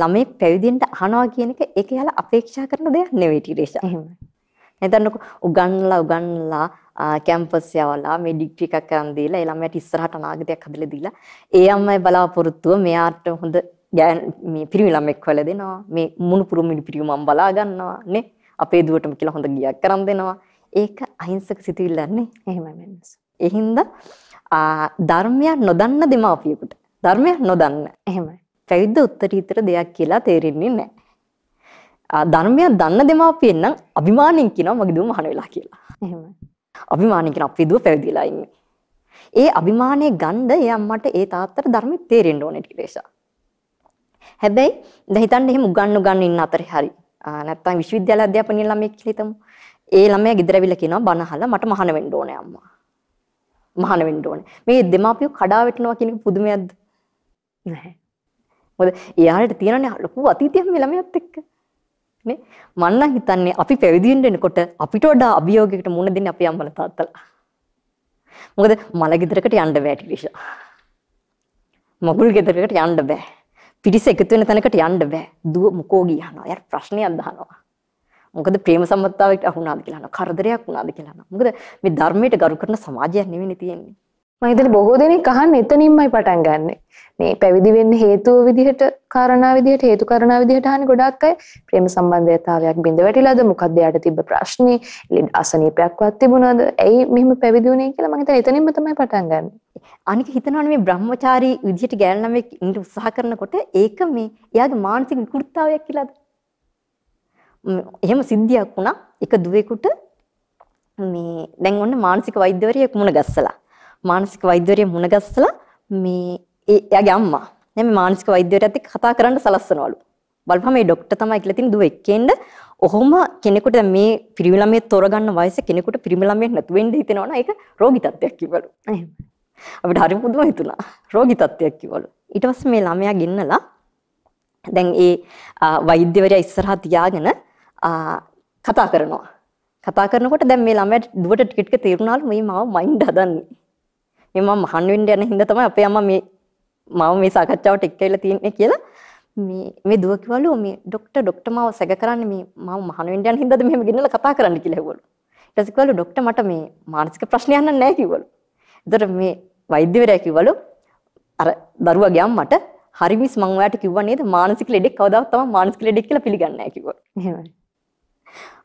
ළමයි පැවිදෙන්න අහනවා කියන එක ඒක යාලා අපේක්ෂා කරන දෙයක් නෙවෙයි ටිරේෂා. එහෙම. හිතන්නකො උගන්ලා උගන්ලා කැම්පස් යවලා මේ ඩිග්‍රී එකක් කරන් දීලා ඒ ළමයට ඉස්සරහට අනාගතයක් හදලා දීලා ඒ අම්මයි බලාපොරොත්තුව මෙයාට හොඳ මේ පිරිමි ළමෙක් හොයලා දෙනවා. මේ මුණුපුරු මිනිපිරියු මම බලා ගන්නවා නේ. අපේ දුවටම කියලා හොඳ ගියක් කරන් දෙනවා. ඒක අහිංසක සිතුවිල්ලක් නේ. එහෙමයි වෙනස්. ඒ හින්දා ධර්මයක් නොදන්න දෙමාපියෙකුට ධර්මයක් නොදන්න. එහෙමයි. පැවිද්ද උත්තරීතර දෙයක් කියලා තේරෙන්නේ නැහැ. ධර්මයක් දන්න දෙමාපියෙන් නම් අභිමාණයෙන් කියනවා මගේ දුව මහාන වෙලා කියලා. එහෙමයි. අභිමාණයෙන් කියන අපේ දුව පැවිදිලා ඉන්නේ. ඒ අභිමානයේ ගන්න ඒ අම්මට ඒ තාත්තට ධර්මෙ තේරෙන්න ඕනේ ටිකේෂා. හැබැයි දැන් හිතන්න එහෙම උගන්න උගන්න ඉන්න අතරේ හරි. නැත්තම් විශ්වවිද්‍යාල අධ්‍යාපනයේ ළමයෙක් කියලා හිතමු. ඒ ළමයා ගෙදර ඇවිල්ලා කියනවා බණ අහලා මට මහාන වෙන්න ඕනේ අම්මා. මහාන වෙන්න ඕනේ. මේ දෙමාපියෝ කඩා වැටෙනවා කියන එක පුදුමයක්ද? නැහැ. මොකද එයාලට තියෙනනේ ලොකු අතීතයක් මේ ළමයාත් එක්ක. නේ? මම නම් හිතන්නේ අපි පැවිදි වෙනකොට අපිට වඩා අභියෝගයකට මුහුණ දෙන්නේ අපේ අම්මලා තාත්තලා. මොකද මල ගෙදරකට යන්න බෑ ටිකේෂා. මගුල් ගෙදරකට යන්න බෑ. පිටිස එකතු වෙන තැනකට යන්න බෑ. දුව මොකෝ ගියනවා. යාර ප්‍රශ්නයක් දහනවා. මොකද ප්‍රේම සම්බන්ධතාවයකට අහුණාද කියලා අහනවා. කරදරයක් වුණාද කියලා අහනවා. මොකද මේ ධර්මයට ගරු කරන සමාජයක් නෙවෙයි තියෙන්නේ. මම හිතන්නේ බොහෝ දෙනෙක් අහන්නේ එතනින්මයි පටන් ගන්නෙ. මේ පැවිදි වෙන්න හේතුව විදිහට කාරණා විදිහට හේතු කාරණා විදිහට අහන්නේ ගොඩාක් අය ප්‍රේම සම්බන්ධතාවයක් බිඳ වැටිලාද මොකක්ද යාට තිබ්බ ප්‍රශ්නේ අසනීපයක්වත් තිබුණාද ඇයි මෙහෙම පැවිදි වුණේ කියලා මම හිතන්නේ එතනින්ම තමයි පටන් ගන්නෙ. අනික හිතනවනේ මේ බ්‍රහ්මචාරී විදිහට ගෑනු ළමෙක් ඉන්න උත්සාහ කරනකොට ඒක මේ එයාගේ මානසික විකෘතතාවයක් කියලාද? එහෙම සිද්ධියක් වුණා. එක දුවෙකුට මේ දැන් ඔන්න මානසික වෛද්‍යවරියෙක් මුණ ගැස්සලා. මානසික වෛද්‍යවරිය මුණ ගැස්සලා මේ එයාගේ අම්මා. දැන් මේ මානසික වෛද්‍යවරයාත් එක්ක කතා කරන්න සලස්සනවලු. බලපහම මේ ડોක්ටර් තමයි කියලා තියෙන දුව එක්කෙන්ද ඔහොම කෙනෙකුට මේ පිරිමි ළමයෙක් තෝරගන්න වයසේ කෙනෙකුට පිරිමි ළමයෙක් නැතු වෙන්න හිතෙනවනම් ඒක රෝගී තත්ත්වයක් කිව්වලු. එහෙම. අපිට හරි පුදුම හිතුණා. රෝගී තත්ත්වයක් කිව්වලු. ඊට පස්සේ මේ ළමයා ගෙන්නලා දැන් ඒ වෛද්‍යවරයා ඉස්සරහා තියාගෙන කතා කරනවා. කතා කරනකොට දැන් මේ ළමයා දුවට ටික ටික තේරුණාලු මේ මාව මයින්ඩ් හදන්නේ. මේ මම මහන් වෙන්න යන හින්දා තමයි අපේ අම්මා මේ මාව මේ සාකච්ඡාවට එක් කියලා තියන්නේ කියලා මේ මේ දුව කිව්වලු මේ ડોක්ටර් ડોක්ටර් මාව සැක කරන්නේ මේ මාව මහන් වෙන්න යන හින්දාද මෙහෙම ගෙනල්ලා කතා කරන්න කියලා ඇහුවලු. ඊට පස්සේ කිව්වලු ડોක්ටර් මට මේ මානසික ප්‍රශ්න යන්න නැහැ කිව්වලු. එතකොට මේ වෛද්‍යවරයා කිව්වලු අර දරුවා ගියම් මට හරි මිස් මං ඔයාට කිව්වා නේද මානසික ලෙඩෙක් කවදාවත් තමයි මානසික ලෙඩෙක් කියලා පිළිගන්නේ නැහැ කිව්වා. එහෙමයි.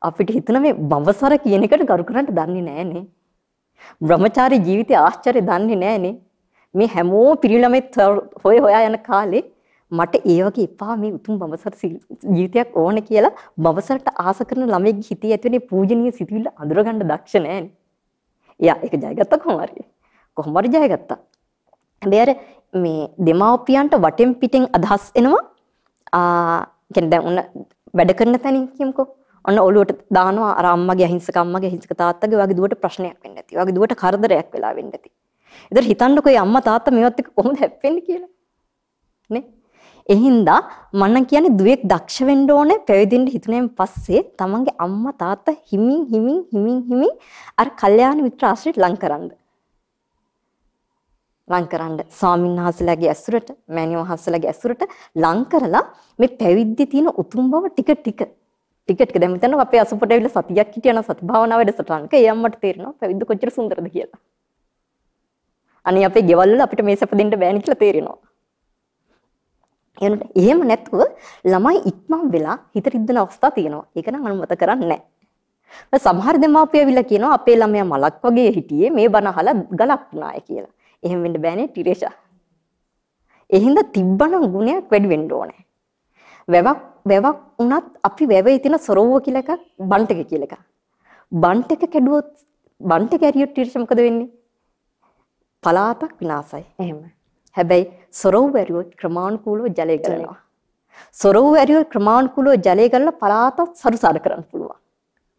අපිට හිතන මේ බඹසර කියන එකට ගරු කරන්න දන්නේ නැහනේ. බ්‍රහ්මචාරී ජීවිතය ආශ්චර්ය දන්නේ නැහනේ. මේ හැමෝම පිරිළමෙත් හොය හොයා යන කාලේ මට ඒ වගේ එපා මේ උතුම් බඹසර ජීවිතයක් ඕන කියලා බඹසරට ආස කරන ළමෙක්ගේ හිතේ ඇතිවෙන පූජනීය සිතුවිල්ල අඳුරගන්න දක්ෂ නැහනේ. එයා ඒක ජයගත්තා කොහොම හරි. කොහොම හරි ජයගත්තා. හැබැයි අර මේ දෙමාපියන්ට වටෙන් පිටින් අදහස් එනවා ආ කියන්නේ දැන් උන වැඩ කරන තැනින් කියමුකෝ ඔන්න ඔළුවට දානවා අර අම්මගේ අහිංසක අම්මගේ අහිංසක තාත්තගේ වගේ දුවට ප්‍රශ්නයක් වෙන්න ඇති. වගේ දුවට කරදරයක් වෙලා වෙන්න ඇති. ඒතර හිතන්නකෝ මේ අම්මා තාත්තා මේවත් එක්ක කොහොමද හැප්පෙන්නේ කියලා. නේ? එහින්දා මම කියන්නේ දුවෙක් දක්ෂ වෙන්න ඕනේ පැවිදෙන්න හිතුනෙන් පස්සේ තමන්ගේ අම්මා තාත්තා හිමින් හිමින් හිමින් හිමින් අර කල්යාණ මිත්‍ර ආශ්‍රයයට ලං කරන්න. ලං කරන්න ස්වාමීන් වහන්සේලාගේ ඇසුරට මෑණියෝ වහන්සේලාගේ ඇසුරට ලං කරලා මේ පැවිද්දේ තියෙන උතුම් බව ටික ටික ටික ටික දැන් මෙතන අපේ අසුපට ඇවිල්ලා සතියක් හිටියනම් සති භාවනා වැඩසටහනක ඒ අම්මට තේරෙනවා පැවිද්ද කොච්චර සුන්දරද කියලා. අනේ අපේ ගෙවල් වල අපිට මේ සැප දෙන්න බෑනේ කියලා තේරෙනවා. එනට එහෙම නැතුව ළමයි ඉක්මන් වෙලා හිත රිද්දන අවස්ථා තියෙනවා. ඒක නම් අනුමත කරන්නේ නැහැ. සමහර දෙමාපියෝ ඇවිල්ලා කියනවා අපේ ළමයා මලක් වගේ හිටියේ මේ බණ අහලා ගලක් වුණාය කියලා. එහෙම වෙන්න බෑනේ ටිරේෂා. ඒ හින්දා තිබ්බනම් ගුණයක් වැඩි වෙන්න ඕනේ. වැවක් වැවක් උනත් අපි වැවේ තියෙන සොරවුව කියලා එකක් බන්ටක කියලා එකක්. බන්ටක කැඩුවොත් බන්ටක ඇරියොත් ටිරේෂා මොකද වෙන්නේ? පලාතක් විනාසයි. එහෙම. හැබැයි සොරවුව ඇරියොත් ක්‍රමානුකූලව ජලය ගලනවා. සොරවුව ඇරියොත් ක්‍රමානුකූලව ජලය ගලලා පලාතක් සරුසාර කරන්න පුළුවන්.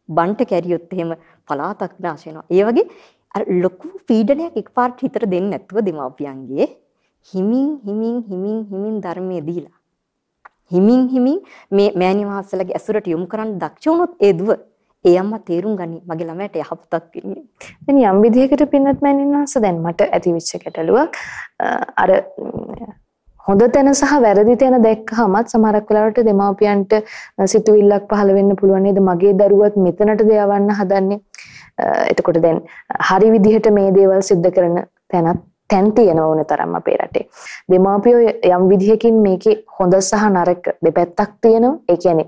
බන්ටක ඇරියොත් එහෙම පලාතක් විනාශ වෙනවා. ඒ වගේ අර ලොකු පීඩනයක් එකපාරට හිතට දෙන්නේ නැතුව දෙමාපියන්ගේ හිමින් හිමින් හිමින් හිමින් ධර්මයේ දීලා හිමින් හිමින් මේ මෑණි වහන්සේලාගේ ඇසුරට යොමු කරන්න දක්ෂ වුණොත් ඒ දුව ඒ අම්මා තේරුම් ගනි මගේ ළමයට යහපතක් වෙන්නේ. දැන් යම් විදිහකට පින්වත් මෑණින්වහන්ස දැන් මට ඇතිවිච්ච ගැටලුවක් අර හොඳ තැන සහ වැරදි තැන දැක්කහමත් සමහරක් වෙලාවට දෙමාපියන්ට සිතුවිල්ලක් පහළ වෙන්න පුළුවන් නේද මගේ දරුවත් මෙතනටද යවන්න හදන්නේ එතකොට දැන් හරි විදිහට මේ දේවල් සිද්ධ කරන තැනත් තැන් තියෙනවා ඕන තරම් අපේ රටේ. දෙමාපියෝ යම් විදිහකින් මේකේ හොඳ සහ නරක දෙපැත්තක් තියෙනවා. ඒ කියන්නේ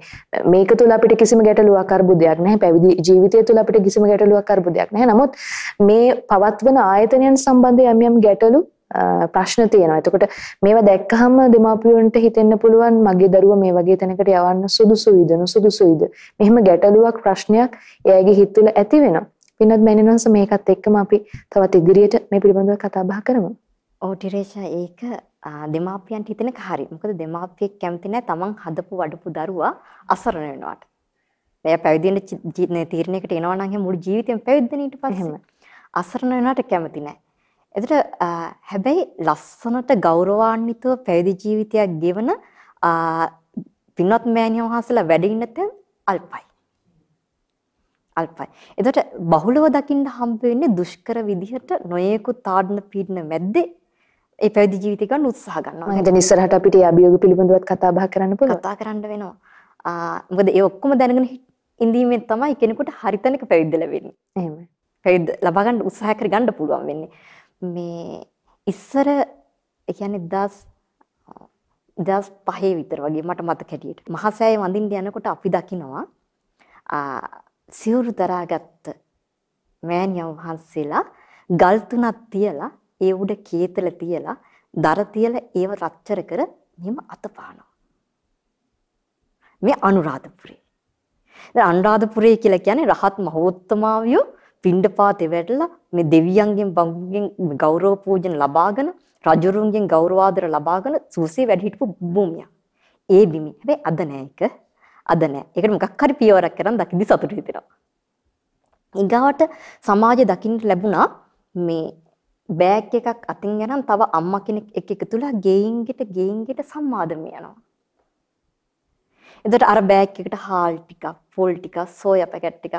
මේක තුල අපිට කිසිම ගැටලුවක් අර්බුදයක් නැහැ. පැවිදි ජීවිතය තුල අපිට කිසිම ගැටලුවක් අර්බුදයක් නැහැ. නමුත් මේ පවත්වන ආයතනයන් සම්බන්ධ යම් යම් ගැටලු ප්‍රශ්න තියෙනවා. එතකොට මේවා දැක්කහම දෙමාපියන්ට හිතෙන්න පුළුවන් මගේ දරුවා මේ වගේ තැනකට යවන්න සුදුසුයිද නුසුදුසුයිද. මෙහෙම ගැටලුවක් ප්‍රශ්නයක් එයාගේ හිත තුළ ඇති වෙනවා. පින්වත් මෑණියන්වන්ස මේකත් එක්කම අපි තවත් ඉදිරියට මේ පිළිබඳව කතා බහ කරමු. ඔව් ටිරේෂා ඒක දෙමාපියන්ට හිතෙන එක හරි. මොකද දෙමාපියෙක් කැමති නැහැ තමන් හදපු වඩපු දරුවා අසරණ වෙනවට. එයා පැවිදි වෙන්න තීරණයකට එනවා නම් මුළු ජීවිතේම පැවිද්දෙන ඊට පස්සේ අසරණ වෙනවට කැමති නැහැ. එතකොට හැබැයි ලස්සනට ගෞරවාන්විතව පැවිදි ජීවිතයක් ගෙවන පින්වත් මෑණියන් වහන්සේලා වැඩ ඉන්න තැන් අල්පයි. අල්පයි. එතකොට බහුලව දකින්න හම්බ වෙන්නේ දුෂ්කර විදිහට නොයේකුත් තාඩන පීඩන මැද්දේ ඒ පැවිදි ජීවිතය ගන්න උත්සාහ ගන්නවා. මම හිතන්නේ ඉස්සරහට අපිට ඒ අභියෝග පිළිබඳවත් කතා බහ කරන්න පුළුවන්. කතා කරන්න වෙනවා. මොකද ඒ ඔක්කොම දැනගෙන ඉඳීමෙන් තමයි කෙනෙකුට හරිතනක පැවිද්ද ලැබෙන්නේ. එහෙමයි. පැවිද්ද ලබා ගන්න උත්සාහ කර ගන්න පුළුවන් වෙන්නේ. මේ ඉස්සර ඒ කියන්නේ 1000 දස් පහේ විතර වගේ මට මතක හැටියට මහසෑය වඳින්න යනකොට අපි දකිනවා සිවුරු දරාගත්ත මෑණියන් වහන්සේලා ගල් තුනක් තියලා ඒ උඩ කේතල තියලා දර තියලා ඒව රච්චර කර මෙහෙම අතපානවා. මේ අනුරාධපුරේ. දැන් අනුරාධපුරේ කියලා කියන්නේ රහත් මහෝත්තමාවියෝ පිණ්ඩපාතේ වැටලා මේ දෙවියන්ගෙන් බඟුගෙන් ගෞරව පූජන ලබාගෙන රජුරුන්ගෙන් ගෞරවාදර ලබාගෙන සූසේ වැඩ හිටපු භූමියක්. ඒ බිමි. හැබැයි අද නෑ ඒක. අද නෑ. ඒකට මොකක් හරි පියවරක් කරන් දකිදි සතුටු හිතෙනවා. ඊගාවට සමාජය දකින්න ලැබුණා මේ බෑග් එකක් අතින් ගන්න තව අම්මා කෙනෙක් එක එකතුලා ගෙයින් ගෙට ගෙයින් ගෙට සම්මාදම යනවා. එතකොට අර බෑග් එකට හාල් ටිකක්, පොල් ටිකක්, සෝයා පැකට් ටිකක්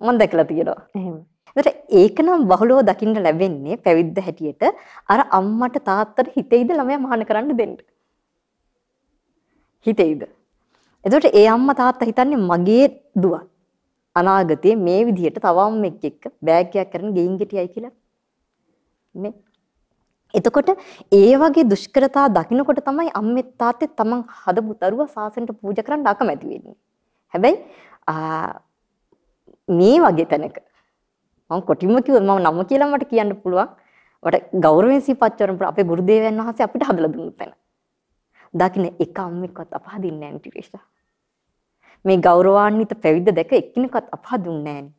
මම දැකලා තියෙනවා. එහෙම. ඒතර ඒක නම් බහුලව දකින්න ලැබෙන්නේ පැවිද්ද හැටියට අර අම්මට තාත්තට හිතෙයිද ළමයා මහාන කරන්න දෙන්න. හිතෙයිද? එතකොට ඒ අම්මා තාත්තා හිතන්නේ මගේ දුව අනාගතේ මේ විදිහට තව අම්මෙක් එක්ක බෑග් එකක් කරන් ගෙයින් ගෙටියයි කියලා. නේ? එතකොට ඒ වගේ දුෂ්කරතා දකින්නකොට තමයි අම්මෙත් තාත්තෙත් තමන් හදපු දරුවා සාසනයට පූජා කරන්න අකමැති වෙන්නේ. හැබැයි මේ වගේ තැනක මම කොටිම කිව්වොත් මම නම කියලා මට කියන්න පුළුවන්. මට ගෞරවයෙන් සිපත් කරන අපේ ගුරු දේවයන් වහන්සේ අපිට හදලා දුන්නු තැන. දකින්න එක අම්මෙක්වත් අපහදින්නේ නැහැ ටිරේෂා. මේ ගෞරවාන්විත පැවිද්ද දැක එක්කිනෙකවත් අපහදුන්නේ නැහැ.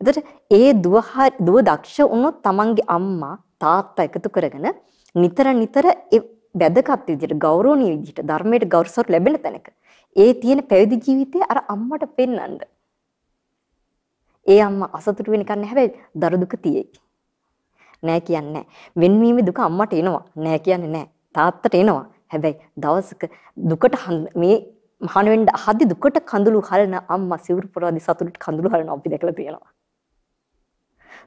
එතකොට ඒ දුව දුව දක්ෂ වුණොත් තමන්ගේ අම්මා තාත්තා එකතු කරගෙන නිතර නිතර ඒ වැදගත් විදිහට ගෞරවණීය විදිහට ධර්මයට ගෞරවසොත් ලැබෙන තැනක ඒ තියෙන පැවිදි ජීවිතය අර අම්මට පෙන්වන්න. ඒ අම්මා අසතුටු වෙන කන්නේ හැබැයි දරු දුක තියෙයි. නෑ කියන්නේ වෙන්වීමේ දුක අම්මට එනවා. නෑ කියන්නේ නෑ. තාත්තට එනවා. හැබැයි දවසක දුකට මේ මහාන වෙන්න හදි දුකට කඳුළු හලන අම්මා සිවුරු පොරවදි සතුටට කඳුළු හලනවා අපි දැකලා තියෙනවා.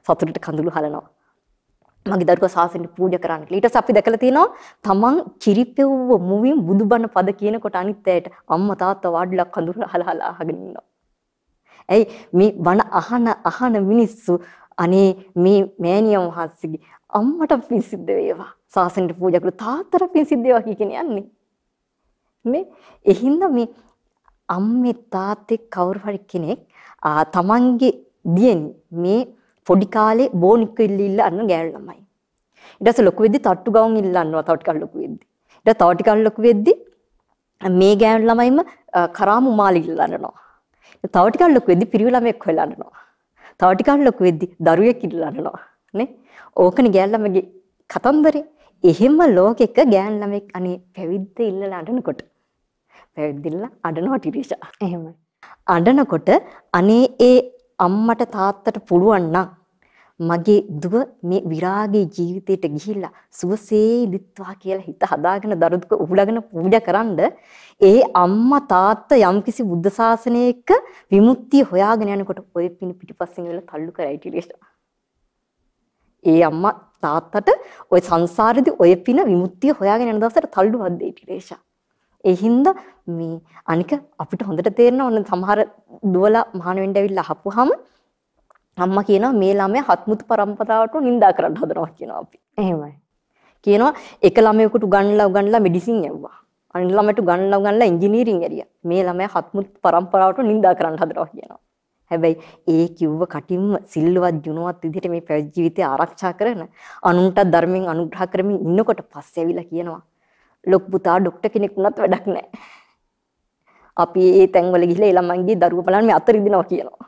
සතුටට කඳුළු හලනවා. මගේ දරුවා සාසනෙට පූජා කරන්න. ඊට පස්සේ අපි දැකලා තියෙනවා තමන් කිරිපෙව්ව මුවින් බුදුබණ පද කියනකොට අනිත් ඇයට අම්මා තාත්තා වාඩිලා කඳුළු හලහලා අහගෙන ඉන්නවා. ඇයි මේ බණ අහන අහන මිනිස්සු අනේ මේ මෑණියන් වහන්සේගේ අම්මට පින් සිද්ධ වේවා. සාසනෙට පූජා කරලා තාත්තට පින් සිද්ධ වේවා කියන යන්නේ. නේ? එහින්ද මේ අම්මේ තාත්තේ කවුරු හරි කෙනෙක් තමන්ගේ දියණි මේ පොඩි කාලේ බෝනික්ක ඉල්ල ඉල්ල අන්න ගෑනු ළමයි. ඊට පස්සේ ලොකු වෙද්දි තට්ටු ගවුන් ඉල්ලනවා තව ටිකක් ලොකු වෙද්දි. ඊට තව ටිකක් ලොකු වෙද්දි මේ ගෑනු ළමයිම කරාමු මාළි ඉල්ලනවා. තව ටිකක් ලොකු වෙද්දි පිරිවි ළමෙක් හොයලා අඬනවා. තව ටිකක් ලොකු වෙද්දි දරුවෙක් ඉල්ලලා අඬනවා. නේ? ඕකනේ ගෑනු ළමගේ කතන්දරේ. එහෙම ලෝකෙක ගෑනු ළමෙක් අනේ පැවිද්ද ඉල්ලලා අඬනකොට පැවිද්දිල්ල අඬනවා ටිරිෂා. එහෙමයි. අඬනකොට අනේ ඒ අම්මට තාත්තට පුළුවන් නම් මගේ දුව මේ විරාගී ජීවිතයට ගිහිල්ලා සුවසේ ඉදිත්වා කියලා හිත හදාගෙන දරුදුක උහුලගෙන පූජා කරන්ඩ ඒ අම්මා තාත්තා යම්කිසි බුද්ධ ශාසනයක විමුක්තිය හොයාගෙන යනකොට ඔය පින පිටිපස්සෙන් වෙලා තල්ලු කරයි ටිලේෂා. ඒ අම්මා තාත්තට ඔය සංසාරෙදි ඔය පින විමුක්තිය හොයාගෙන යන දවසට තල්ලු වද්දේ ටිලේෂා. ඒ හින්දා මේ අනික අපිට හොඳට තේරෙනවා ඔන්න සමහර දුවලා මහාන වෙන්න ඇවිල්ලා අහපුවාම අම්මා කියනවා මේ ළමයා හත්මුතු පරම්පරාවට නිඳා කරන්න හදනවා කියනවා අපි. එහෙමයි. කියනවා එක ළමයෙකුට උගන්ලා උගන්ලා මෙඩිසින් යවුවා. අනිත් ළමයට උගන්ලා උගන්ලා ඉංජිනේරින් ඇරියා. මේ ළමයා හත්මුතු පරම්පරාවට නිඳා කරන්න හදනවා කියනවා. හැබැයි ඒ කිව්ව කටින්ම සිල්වත් ජුණවත් විදිහට මේ පැවිදි ජීවිතය ආරක්ෂා කරන අනුන්ට ධර්මයෙන් අනුග්‍රහ කරමින් ඉන්නකොට පස්සේ ඇවිල්ලා කියනවා ලොකු පුතා ડોක්ටර් කෙනෙක් වුණත් වැඩක් නැහැ. අපි ඒ තැන්වල ගිහිල්ලා ඒ ළමයින්ගේ දරුවෝ බලන්න මේ අතර ඉදිනවා කියනවා.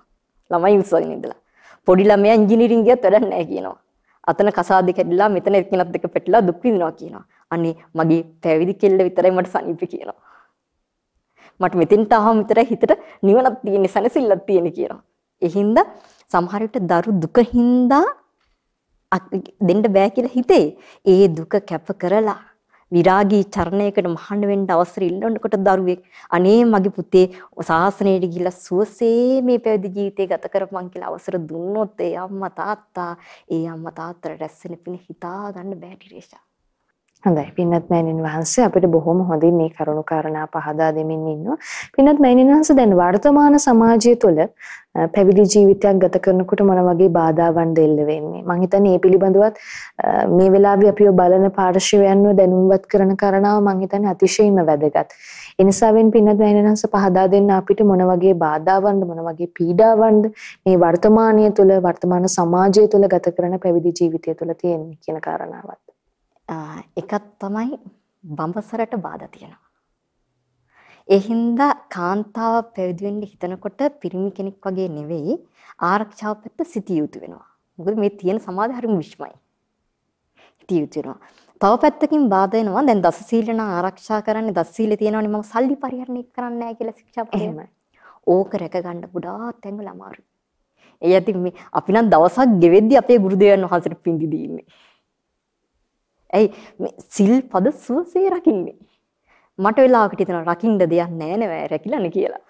ළමයි උස්සගෙන ඉඳලා. පොඩි ළමයා ඉංජිනේරින් ගියත් වැඩක් නැහැ කියනවා. අතන කසාද කැඩිලා මෙතන එක්කෙනත් දෙක පැටලලා දුක් විඳිනවා කියනවා. අනේ මගේ පැවිදි කෙල්ල විතරයි මට සනීප කියනවා. මට මෙතෙන්ට ආවම විතරයි හිතට නිවනක් තියෙන්නේ සැනසෙල්ලක් තියෙන්නේ කියනවා. ඒ හින්දා සමහර විට දරු දුක හින්දා දෙන්න බෑ කියලා හිතේ. ඒ දුක කැප කරලා විරාගී චරණයකට මහාන වෙන්න අවසර ඉල්ලනකොට දරුවෙක් අනේ මගේ පුතේ සාසනයට ගිහිල්ලා සුවසේ මේ පැවිදි ජීවිතය ගත කරපන් කියලා අවසර දුන්නොත් ඒ අම්මා තාත්තා ඒ අම්මා තාත්තට රැස්සෙන පින හිතා ගන්න බෑ ටිරේෂා. හොඳයි පින්නත් මෑණින් වහන්සේ අපිට බොහොම හොඳින් මේ කරුණු කාරණා පහදා දෙමින් ඉන්නවා. පින්නත් මෑණින් වහන්සේ දැන් වර්තමාන සමාජය තුළ පැවිදි ජීවිතයක් ගත කරනකොට මොන වගේ බාධාවන් දෙල්ල වෙන්නේ? මම හිතන්නේ මේ පිළිබඳවත් මේ වෙලාවේ අපිව බලන පාර්ශවයන්ව දැනුම්වත් කරන කරනාව මම හිතන්නේ අතිශයින්ම වැදගත්. ඒ නිසාවෙන් පින්නත් මෑණින් වහන්සේ පහදා දෙන්න අපිට මොන වගේ බාධාවන්ද මොන වගේ පීඩාවන්ද මේ වර්තමානය තුළ වර්තමාන සමාජය තුළ ගත කරන පැවිදි ජීවිතය තුළ තියෙන්නේ කියන කාරණාවත්. එකක් තමයි බඹසරට බාධා තියෙනවා. ඒ හින්දා කාන්තාව පැවිදි වෙන්න හිතනකොට පිරිමි කෙනෙක් වගේ නෙවෙයි ආරක්ෂාව පැත්ත සිටිය යුතු වෙනවා. මොකද මේ තියෙන සමාජය හරිම විශ්මයි. හිටිය යුතු වෙනවා. තව පැත්තකින් බාධා එනවා. දැන් දස සීල නම් ආරක්ෂා කරන්නේ දස සීලේ තියෙනවනේ මම සල්ලි පරිහරණය කරන්නේ නැහැ කියලා ශික්ෂාපදේ. ඕක රැක ගන්න ගොඩාක් තැන්වල අමාරුයි. ඒ ඇති මේ අපි නම් දවසක් ගෙවෙද්දි අපේ ගුරුදේවයන් වහන්සේට පිංදි දීන්නේ. ඇයි මේ සිල් පද සුවසේ රකින්නේ. මට වෙලාවකට හිතෙනවා රකින්න දෙයක් නැහැ නේ රැකිලානේ කියලා.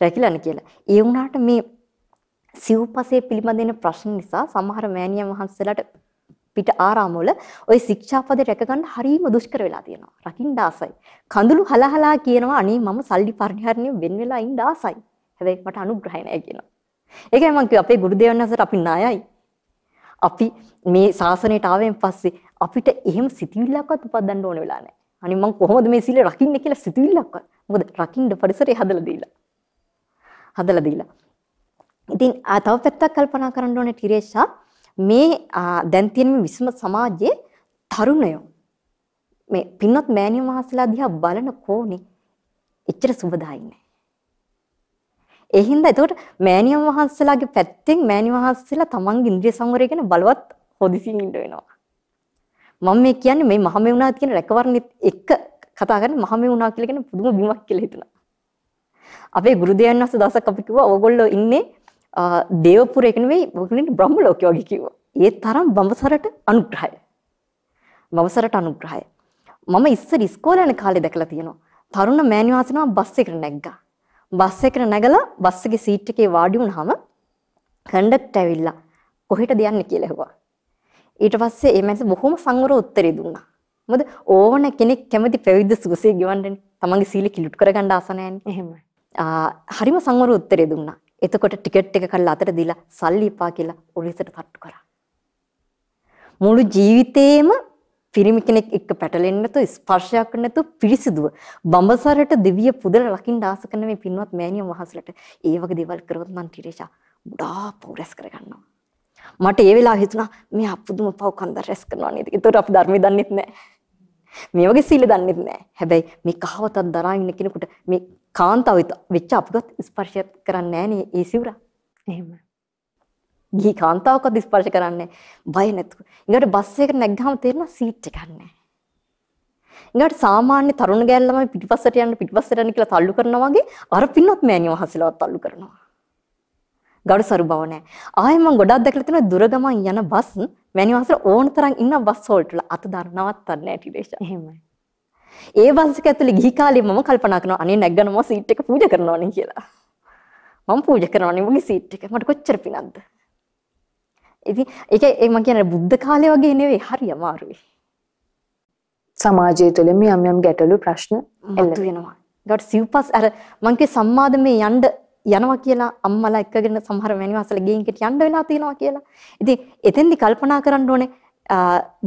රැකිලානේ කියලා. ඒ වුණාට මේ සිව්පසේ පිළිබඳ ප්‍රශ්න නිසා සමහර මෑණියන් වහන්සේලාට පිට ආරාමවල ওই ශික්ෂාපද රැක ගන්න හරීම දුෂ්කර වෙලා තියෙනවා. රකින්න ආසයි. කඳුළු හලහලා කියනවා අනේ මම සල්ලි පරිහරණය වෙන් වෙලා ඉන්න ආසයි. හැබැයි මට අනුග්‍රහය නැහැ කියනවා. ඒකයි මම කිව්වා අපේ ගුරුදේවයන් වහන්සේට අපි ණයයි. අපි මේ ශාසනයට ආවෙන් පස්සේ අපිට එහෙම සිතිවිල්ලක්වත් උපදින්න ඕන වෙලා නැහැ. අනේ මම කොහොමද මේ සීලය රකින්නේ කියලා සිතිවිල්ලක්වත්. මොකද රකින්න පරිසරය හදලා දීලා. හදලා දීලා. ඉතින් ආ තව පැත්තක් කල්පනා කරන්න ඕනේ ටිරේෂා මේ දැන් තියෙන මේ විසම සමාජයේ තරුණයෝ මේ පින්වත් මෑණියෝ මහසලා දිහා බලන කෝණේ එච්චර සුබදායි නෑ. ඒ හින්දා එතකොට මෑණියන් වහන්සේලාගේ පැත්තෙන් මෑණි වහන්සේලා තමන්ගේ ඉන්ද්‍රිය සංවරය ගැන බලවත් හොදිසින් ඉන්න වෙනවා. මම මේ කියන්නේ මේ මහමෙවුනා කියන රැකවරණෙත් එක්ක කතා කරන්නේ මහමෙවුනා කියලා කියන පුදුම බිමක් කියලා හිතුණා. අපේ ගුරුදේවයන් වහන්සේ දවසක් අපි කිව්වා ඕගොල්ලෝ ඉන්නේ දේවපුරයක නෙවෙයි ඔයගොල්ලෝ බ්‍රහ්ම ලෝකේ වගේ කිව්වා. ඒ තරම් බඹසරට අනුග්‍රහය. බඹසරට අනුග්‍රහය. මම ඉස්සර ඉස්කෝලේ යන කාලේ දැකලා තියෙනවා. තරුණ මෑණිවාසනවා බස් එකට නැග්ගා. බස් එකට නැගලා බස් එකේ සීට් එකේ වාඩි වුණාම කන්ඩක්ටර් ඇවිල්ලා කොහෙටද යන්නේ කියලා ඇහුවා. ඊට පස්සේ ඒ මැනිස බොහොම සංවර උත්තරේ දුන්නා. මොකද ඕන කෙනෙක් කැමති පැවිද්ද සුවසේ ගෙවන්නනේ. තමන්ගේ සීල කිලුට කරගන්න ආස නැහැනේ. එහෙමයි. හරිම සංවර උත්තරේ දුන්නා. එතකොට ටිකට් එක කරලා අතට දීලා සල්ලි එපා කියලා ඔරිසට තට්ටු කරා. මුළු ජීවිතේම පිරිමි කෙනෙක් එක්ක පැටලෙන්නේ නැතුව ස්පර්ශයක් නැතුව පිරිසිදුව බඹසරට දිව්‍ය පුදල රකින්න ආස කරන මේ පින්වත් මෑණියන් වහන්සේලාට ඒ වගේ දේවල් කරොත් නම් ටිරේෂා ගොඩාක් පෞරස් කරගන්නවා. මට ඒ වෙලාව හිතුණා මේ අපුදුම පව් කන්ද රැස් කරනවා නේද? ඒතකොට අපි ධර්මයේ දන්නෙත් නැහැ. මේ වගේ සීල දන්නෙත් නැහැ. හැබැයි මේ කහවතක් දරා ඉන්න කෙනෙකුට මේ කාන්තාව වෙච්ච අපිවත් ස්පර්ශ කරන්නේ නැහනේ ඒ සිවුර. එහෙම. ගිහි කාන්තාවකවත් ස්පර්ශ කරන්නේ බය නැතුව. ඊඟට බස් එකට නැග්ගාම තේරෙනවා සීට් එකක් නැහැ. ඊඟට සාමාන්‍ය තරුණ ගෑල් ළමයි පිටිපස්සට යන්න පිටිපස්සට යන්න කියලා තල්ලු කරනවා වගේ අර පින්නොත් මෑණියව හසලවත් තල්ලු කරනවා. ගඩු සරු බව නැහැ. ආයෙ මම ගොඩක් දැකලා තියෙනවා දුර ගමන් යන බස් මෑණියව හසල ඕන තරම් ඉන්න බස් වලට අත දාන නවත්තන්නේ නැහැ ටිලේෂ. එහෙමයි. ඒ බස් එක ඇතුලේ ගිහි කාලේ මම කල්පනා කරනවා අනේ නැග්ගනම සීට් එක පූජා කරනවානේ කියලා. මම පූජා කරනවානේ මගේ සීට් එක. මට කොච්චර පිනක්ද? ඉතින් ඒක ඒ මම කියන්නේ බුද්ධ කාලේ වගේ නෙවෙයි හරි අමාරුයි. සමාජය තුළ මේ යම් යම් ගැටලු ප්‍රශ්න එල්ල වෙනවා. ඒකට සිව්පස් අර මං කිය සම්මාදමේ යන්න යනවා කියලා අම්මලා එක්කගෙන සමහර මැනිවාසල ගෙයින් කෙට යන්න වෙලා තියෙනවා කියලා. ඉතින් එතෙන්දි කල්පනා කරන්න ඕනේ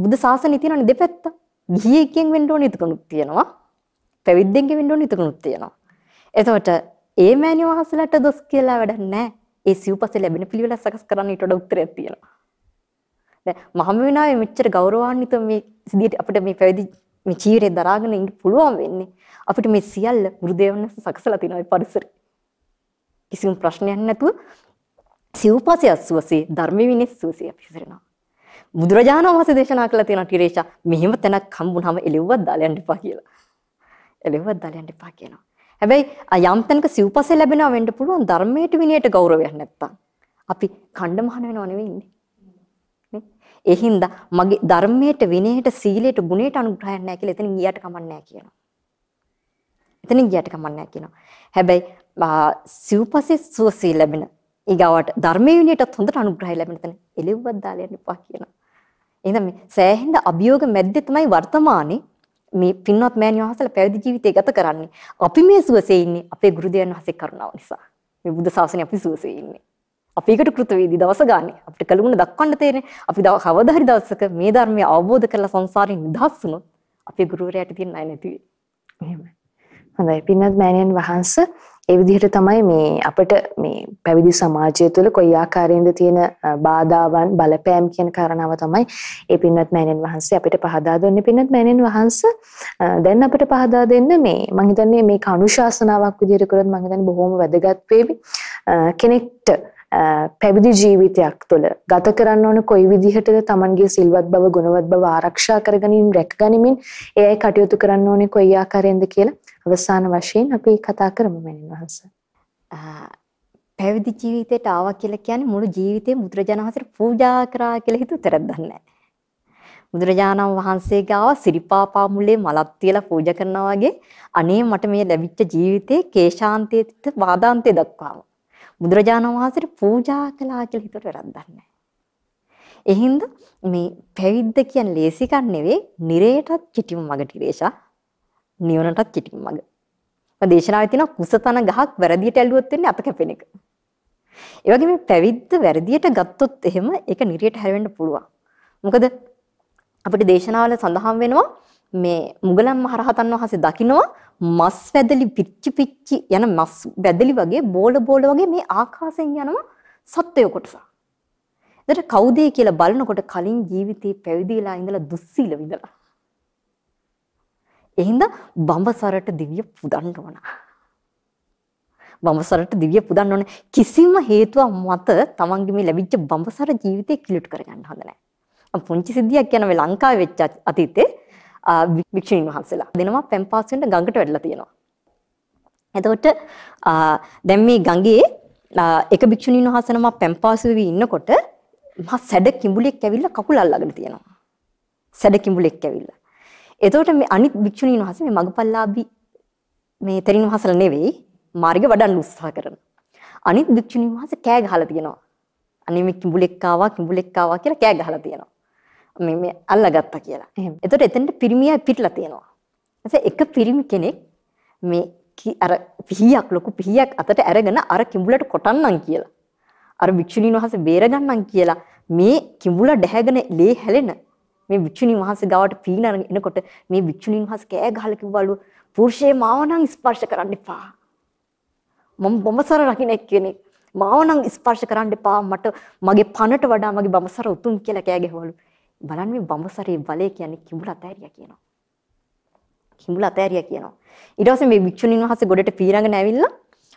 බුද්ධ ශාසනය තියෙනවනේ දෙපැත්ත. ගිහියෙක්ගෙන් වෙන්න ඕනේ එතකනුත් තියෙනවා. පැවිද්දෙන්ගෙන් වෙන්න ඕනේ එතකනුත් තියෙනවා. එතකොට ඒ මැනිවාසලට දොස් කියලා වැඩක් නැහැ. ඒ සිව්පස්සේ ලැබෙන පිළිවෙල සකස් කරන්න ඊට වඩා උත්තරයක් තියෙනවා. දැන් මහමෙවුනාවේ මෙච්චර ගෞරවාන්විත මේ සිදියට අපිට මේ පැවිදි මේ ජීවිතේ දරාගෙන ඉන්න පුළුවන් වෙන්නේ අපිට මේ සියල්ල ගුරුදේවන්ස සකසලා තියෙනවා මේ පරිසරේ. කිසිම ප්‍රශ්නයක් නැතුව සිව්පස්සේ අසුවසේ ධර්ම විනය සුවසේ අපි ඉස්සරනවා. බුදුරජාණන් වහන්සේ දේශනා කළා තියෙනවා ටිරේෂා මෙහෙම තැනක් හම්බුනහම එළෙව්වක් දාලා යන්න එපා කියලා. එළෙව්වක් දාලා යන්න එපා කියනවා. හැබැයි යම් තැනක සිව්පස්සේ ලැබෙනවා වෙන්න පුළුවන් ධර්මයට විනයට ගෞරවයක් නැත්තම්. අපි කණ්ඩ මහන වෙනව නෙවෙයි ඉන්නේ. නේ? ඒ හින්දා මගේ ධර්මයට විනයට සීලයට ගුණයට අනුග්‍රහයක් නැහැ කියලා එතනින් ගියට කමක් නැහැ කියනවා. එතනින් ගියට කමක් නැහැ කියනවා. හැබැයි සිව්පස්සේ සුවසේ ලැබෙන ඊගාවට ධර්මයේ විනයටත් හොඳට අනුග්‍රහය ලැබෙන තැන එළෙව්වක් දාලා යන්න එපා කියනවා. එහෙනම් මේ සෑහෙන අභියෝග මැද්දේ තමයි වර්තමානයේ මේ පින්වත් මෑණියෝ වහන්සේලා පැවිදි ජීවිතය ගත කරන්නේ. අපි මේ සුවසේ ඉන්නේ අපේ ගුරු දෙවියන් වහන්සේ කරුණාව නිසා. මේ බුද්ධ ශාසනය අපි සුවසේ ඉන්නේ. අපි ඒකට කෘතවේදී දවස ගානේ අපිට කලුණ දක්වන්න තේරෙන්නේ. අපි කවදා හරි දවසක මේ ධර්මය අවබෝධ කරලා සංසාරයෙන් නිදහස් වුණොත් අපේ ගුරුවරයාට තියෙන අය නැති වෙයි. එහෙමයි. හොඳයි. පින්වත් මෑණියන් වහන්සේ ඒ විදිහට තමයි මේ අපිට මේ පැවිදි සමාජය තුළ කොයි ආකාරයෙන්ද තියෙන බාධාවන් බලපෑම් කියන කාරණාව තමයි ඒ පින්වත් මෑණියන් වහන්සේ අපිට පහදා දුන්නේ. පින්වත් මෑණියන් වහන්සේ දැන් අපිට පහදා දෙන්න මේ මම හිතන්නේ මේක අනුශාසනාවක් විදිහට කරොත් මම හිතන්නේ බොහොම වැදගත් වේවි. කෙනෙක්ට පැවිදි ජීවිතයක් තුළ ගත කරන්න ඕන කොයි විදිහටද Tamanගේ සිල්වත් බව ගුණවත් බව ආරක්ෂා කරගනිමින් රැකගනිමින් ඒ අය කටයුතු කරන්න ඕනේ කොයි ආකාරයෙන්ද කියලා. අවසාන වශයෙන් අපි කතා කරමු මනින් වහන්ස. පැවිදි ජීවිතයට ආවා කියලා කියන්නේ මුළු ජීවිතේම බුදුරජාණන් වහන්සේට පූජා කරා කියලා හිතුව තරක් දන්නේ බුදුරජාණන් වහන්සේ ගාව සිරිපාපා මුලේ මලක් තියලා පූජා කරනවා වගේ අනේ මට මේ ලැබිච්ච ජීවිතේ කේශාන්තයේ වාදාන්තයේ දක්වාම බුදුරජාණන් වහන්සේට පූජා කළා කියලා හිතුවට වැරද්දක් නැහැ. එහින්ද මේ පැවිද්ද කියන්නේ ලේසි කන් නෙවෙයි, නිරේටත් කිටිම මග ටිරේෂා. නිවනටත් කිටිම මග. මම දේශනාවේ තියෙන කුසතන ගහක් වැරදියට ඇල්ලුවොත් වෙන්නේ අත කැපෙන එක. ඒ වගේ මේ පැවිද්ද වැරදියට ගත්තොත් එහෙම ඒක නිරේට හැරෙන්න පුළුවන්. මොකද අපිට දේශනාවල සඳහන් වෙනවා මේ මුගලන් මහරහතන් වහන්සේ දකිනවා මස් වැදලි පිච්චි පිච්චි යන මස් වැදලි වගේ බෝල බෝල වගේ මේ ආකාශයෙන් යනවා සත්වය කොටස. එතකොට කවුද කියලා බලනකොට කලින් ජීවිතේ පැවිදිලා ඉඳලා දුස්සීල විඳලා. එහෙනම් බඹසරට දිව්‍ය පුදන්න ඕන. බඹසරට දිව්‍ය පුදන්න ඕන කිසිම හේතුවක් මත තමන්ගේ මේ ලැබිච්ච බඹසර ජීවිතේ කිලුට කරගන්න හොඳ නැහැ. පුංචි සිද්ධියක් කියන මේ ලංකාවේ වෙච්ච අතීතේ වික්ෂුණීන් වහන්සේලා දෙනවා පැම්පාස් වෙන්න ගඟට වැටලා තියෙනවා. එතකොට දැන් මේ ගඟේ එක භික්ෂුණීන් වහන්සේ නම පැම්පාස් වෙවි ඉන්නකොට මහා සැඩ කිඹුලෙක් ඇවිල්ලා කකුල අල්ලගෙන තියෙනවා. සැඩ කිඹුලෙක් ඇවිල්ලා. එතකොට මේ අනිත් භික්ෂුණීන් වහන්සේ මේ මගපල්ලාභි මේ තෙරින් වහන්සේලා නෙවෙයි මාර්ගය වඩන්න උත්සාහ කරන. අනිත් භික්ෂුණීන් වහන්සේ කෑ ගහලා තියෙනවා. අනේ මේ කිඹුලෙක් ආවා කිඹුලෙක් ආවා කියලා කෑ ගහලා තියෙනවා. මේ මේ අල්ලගත්තා කියලා. එහෙනම්. එතකොට එතෙන්ට පිරිමියා පිටලා තියෙනවා. ඊට එක පිරිමි කෙනෙක් මේ අර පිහියක් ලොකු පිහියක් අතට අරගෙන අර කිඹුලට කොටන්නම් කියලා. අර භික්ෂුණීන් වහන්සේ බේරගන්නම් කියලා මේ කිඹුල ඩැහැගෙන ලේ හැලෙන මේ භික්ෂුණීන් වහන්සේ ගාවට පීනන එනකොට මේ භික්ෂුණීන් වහන්සේ කෑ ගහලා කිව්වලු පුරුෂේ මාව නම් ස්පර්ශ කරන්න එපා. මම බොමසර රකින්න කෙනෙක්. මාව නම් ස්පර්ශ කරන්න එපා. මට මගේ පනට වඩා මගේ බඹසර උතුම් කියලා කෑ ගැහුවලු. බලන්න මේ බඹසරේ බලය කියන්නේ කිඹුල අතෑරියා කියනවා. කිඹුල අතෑරියා කියනවා. ඊට පස්සේ මේ භික්ෂුණීන් වහන්සේ ගොඩට පීරගෙන ඇවිල්ලා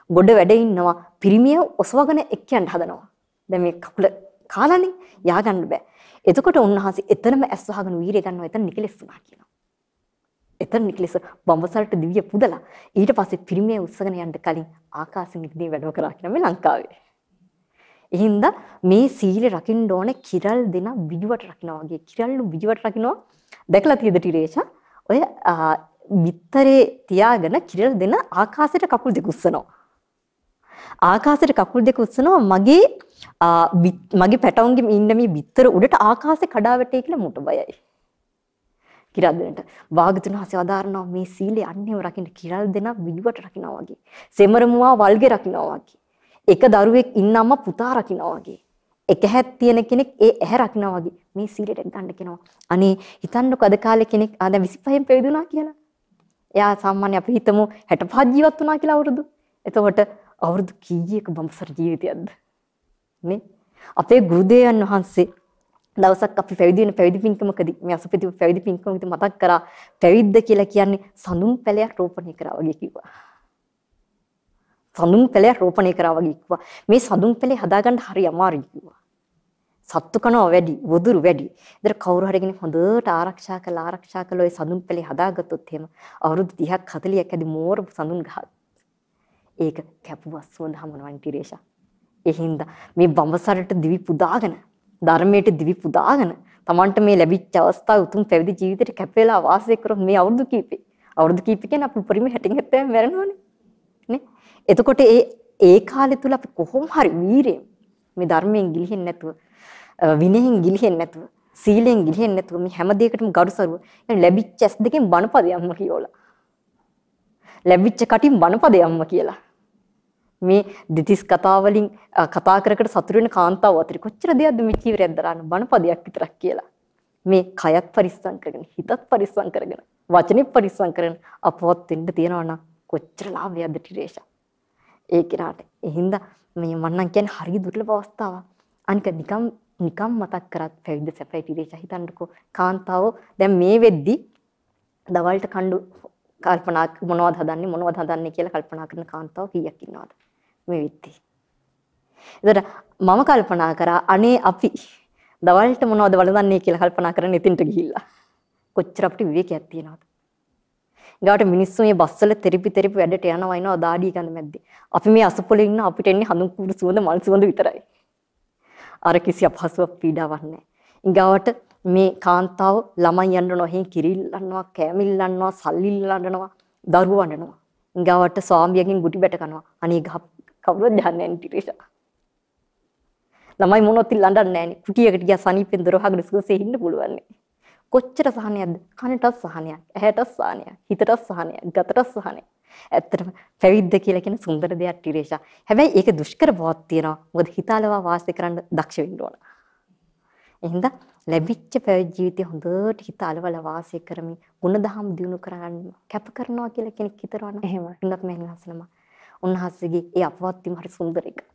ගොඩ වැඩ ඉන්නවා. පිරිමිය ඔසවගෙන එක්කයන්ට හදනවා. දැන් මේ කකුල කාලානේ යා ගන්න බෑ. එතකොට උන්වහන්සේ එතනම ඇස් වහගෙන වීරිය ගන්නවා. එතන නිකලෙස් වුණා කියනවා. එතන නිකලෙස් බඹසරට දිව්‍ය පුදලා ඊට පස්සේ පිරිමිය උස්සගෙන යන්න කලින් ආකාශෙන් ඉදිරිය වැඩම කරා කියන මේ ලංකාවේ. එහින්ද මේ සීලෙ රකින්න ඕනේ කිරල් දෙන විජුවට රකින්නවා වගේ කිරල්ලු විජුවට රකින්නවා දැකලා තියෙද ටිරේෂා ඔය බිත්තරේ තියාගෙන කිරල් දෙන ආකාශයට කකුල් දෙක උස්සනවා ආකාශයට කකුල් දෙක උස්සනවා මගේ මගේ පැටවුන්ගේ ඉන්න මේ බිත්තර උඩට ආකාශේ කඩා වැටේ කියලා මුට බයයි කිරල් දෙන්නට වාගතුන් හසේ වදාරනවා මේ සීලේ අන්නේව රකින්න කිරල් දෙන විජුවට රකින්නවා වගේ සෙමරමුවා වල්ගේ රකින්නවා වගේ එක දරුවෙක් ඉන්නම්ම පුතා රකින්නවා වගේ. එක හැත් තියෙන කෙනෙක් ඒ ඇහැ රකින්නවා වගේ මේ සීලයට ගන්න කෙනවා. අනේ හිතන්නකො අද කාලේ කෙනෙක් ආ දැන් 25න් පැවිදුණා කියලා. එයා සාමාන්‍ය අපි හිතමු 65 ජීවත් වුණා කියලා අවුරුදු. එතකොට අවුරුදු කීයක බම්සර ජීවිතයක්ද? නේ? අපේ ගුරුදේවයන් වහන්සේ දවසක් අපි පැවිදි වෙන පැවිදි පින්කමකදී මේ අසපිති පැවිදි පින්කමකදී මතක් කරා පැවිද්ද කියලා කියන්නේ සඳුන් පැලයක් රෝපණය කරා වගේ කිව්වා. සඳුන් පෙළයක් රෝපණය කරා වගේ කිව්වා. මේ සඳුන් පෙළේ හදාගන්න හරි අමාරුයි කිව්වා. සත්තු කනවා වැඩි, වදුරු වැඩි. ඉතින් කවුරු හරි කෙනෙක් හොඳට ආරක්ෂා කරලා ආරක්ෂා කරලා ওই සඳුන් පෙළේ හදාගත්තොත් එහෙම අවුරුදු 30ක් 40ක් ඇති මෝරපු සඳුන් ගහක්. ඒක කැපුවා සුවඳ හමනවන් ටිරේෂා. ඒ හින්දා මේ බඹසරට දිවි පුදාගෙන ධර්මයට දිවි පුදාගෙන Tamanට මේ ලැබිච්ච අවස්ථාව උතුම් පැවිදි ජීවිතයට කැපෙලා වාසය කරොත් මේ අවුරුදු කීපේ. අවුරුදු කීපකින් අපි පරිම හැටින් හැත්තෙන් මැරෙනවනේ. නේ? එතකොට ඒ ඒ කාලේ තුල අපි කොහොම හරි වීරයෙන් මේ ධර්මයෙන් ගිලිහෙන්නේ නැතුව විනයෙන් ගිලිහෙන්නේ නැතුව සීලෙන් ගිලිහෙන්නේ නැතුව මේ හැම දෙයකටම ගරුසරුව ලැබිච්ච ඇස් දෙකෙන් බණපදේ අම්ම කියෝලා. ලැබිච්ච කටින් බණපදේ අම්ම කියලා. මේ දිතිස් කතා වලින් කතා කර කර සතුරු වෙන කාන්තාව අතර කොච්චර දෙයක්ද මේ චීවරයක් දරන්න බණපදයක් විතරක් කියලා මේ කයත් පරිස්සම් කරගෙන හිතත් පරිස්සම් කරගෙන වචනෙත් පරිස්සම් කරගෙන අපවත් වෙන්න තියනවා නම් කොච්චර ලාභයක්ද ටිරේෂා ඒ කෙනාට. ඒ හින්දා මේ මන්නම් කියන්නේ හරි දුර්ලභ අවස්ථාවක්. අනික නිකම් නිකම් මතක් කරත් පැවිද්ද සැපයි ටිරේචා හිතන්නකෝ. කාන්තාව දැන් මේ වෙද්දි දවල්ට කණ්ඩු කල්පනා මොනවද හදන්නේ මොනවද හදන්නේ කියලා කල්පනා කරන කාන්තාව කීයක් ඉන්නවද මේ වෙද්දි. එතකොට මම කල්පනා කරා අනේ අපි දවල්ට මොනවද වළඳන්නේ කියලා කල්පනා කරගෙන එතෙන්ට ගිහිල්ලා. කොච්චර අපිට විවේකයක් තියෙනවද? ගාවට මිනිස්සු මේ බස්වල තෙරිපි තෙරිපි වැඩට යනවා එනවා දාඩිය ගන්න මැද්දේ. අපි මේ අසපොලේ ඉන්න අපිට එන්නේ හඳුන් කුරු සුවඳ මල් සුවඳ විතරයි. අර කිසි අපහසුවක් පීඩාවක් නැහැ. ඊගාවට මේ කාන්තාව ළමයි යන්නනවා, හේ කිරිල්ලන්නවා, කෑමිල්ලන්නවා, සල්ලිල්ලන්නවා, දරුවෝ වඩනවා. ඊගාවට ස්වාමියාගෙන් ගුටි බැට කනවා. අනේ ගහ කවුරුද දන්නේ නැහැ ටිරේසා. ළමයි මොනොත් ඉල්ලන්නන්නේ නැහනේ. කුටියකට ගියා සනීපෙන් දොර වහගෙන සුවසේ ඉන්න පුළුවන් නේ. කොච්චර සහනයක්ද? කනටත් සහනයක්, ඇහැටත් සහනයක්, හිතටත් සහනයක්, ගතටත් සහනයක්. ඇත්තටම පැවිද්ද කියලා කියන සුන්දර දෙයක් ටිරේෂා. හැබැයි ඒක දුෂ්කර බවක් තියෙනවා. මොකද හිතාලවා වාසය කරන්න දක්ෂ වෙන්න ඕන. එහෙනම් ලැබිච්ච පැවිදි ජීවිතය හොඳට හිතාලවල වාසය කරමින් ಗುಣධම් දිනු කරගන්න කැප කරනවා කියලා කෙනෙක් හිතනවා නම් එහෙමයි. ඉන්නත් මම හිතනවා. උන්වහන්සේගේ ඒ අපවත් වීම හරි සුන්දර එකක්.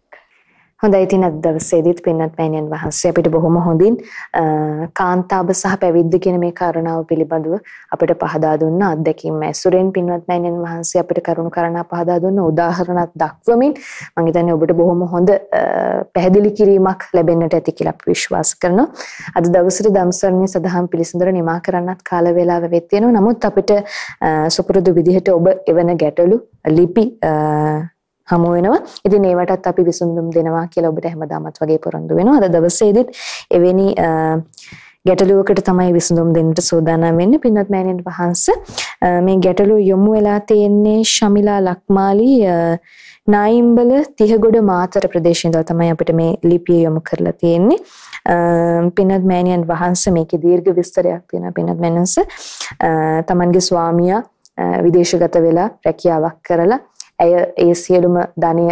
හොඳයි ඉතින් අද දවසේදීත් පින්වත් මෑණියන් වහන්සේ අපිට බොහොම හොඳින් කාන්තාව සහ පැවිද්ද කියන මේ කාරණාව පිළිබඳව අපිට පහදා දුන්න අත්දැකීම් ඇසුරෙන් පින්වත් මෑණියන් වහන්සේ අපිට කරුණු කරනා පහදා දුන්න උදාහරණත් දක්වමින් මම හිතන්නේ ඔබට බොහොම හොඳ පැහැදිලි කිරීමක් ලැබෙන්නට ඇති කියලා අපි විශ්වාස කරනවා. අද දවසේ ධම්සරණී සදහම් පිළිසඳර නිමා කරන්නත් කාල වේලාව වෙත් තියෙනවා. නමුත් අපිට සුපුරුදු විදිහට ඔබ එවන ගැටලු ලිපි හමු වෙනවා. ඉතින් ඒවටත් අපි විසඳුම් දෙනවා කියලා ඔබට හැමදාමත් වගේ පොරොන්දු වෙනවා. අද දවසේදීත් එවැනි ගැටලුවකට තමයි විසඳුම් දෙන්නට සූදානම් වෙන්නේ. පින්වත් මෑණියන් වහන්සේ මේ ගැටලුව යොමු වෙලා තියෙන්නේ ශමිලා ලක්මාලි නායිම්බල තිහගොඩ මාතර ප්‍රදේශයේ ඉඳලා තමයි අපිට මේ ලිපිය යොමු කරලා තියෙන්නේ. පින්වත් මෑණියන් වහන්සේ මේකේ දීර්ඝ විස්තරයක් තියෙනවා පින්වත් මෑණන්ස. තමන්ගේ ස්වාමියා විදේශගත වෙලා රැකියාවක් කරලා ඇය ඒ සියලුම ධනය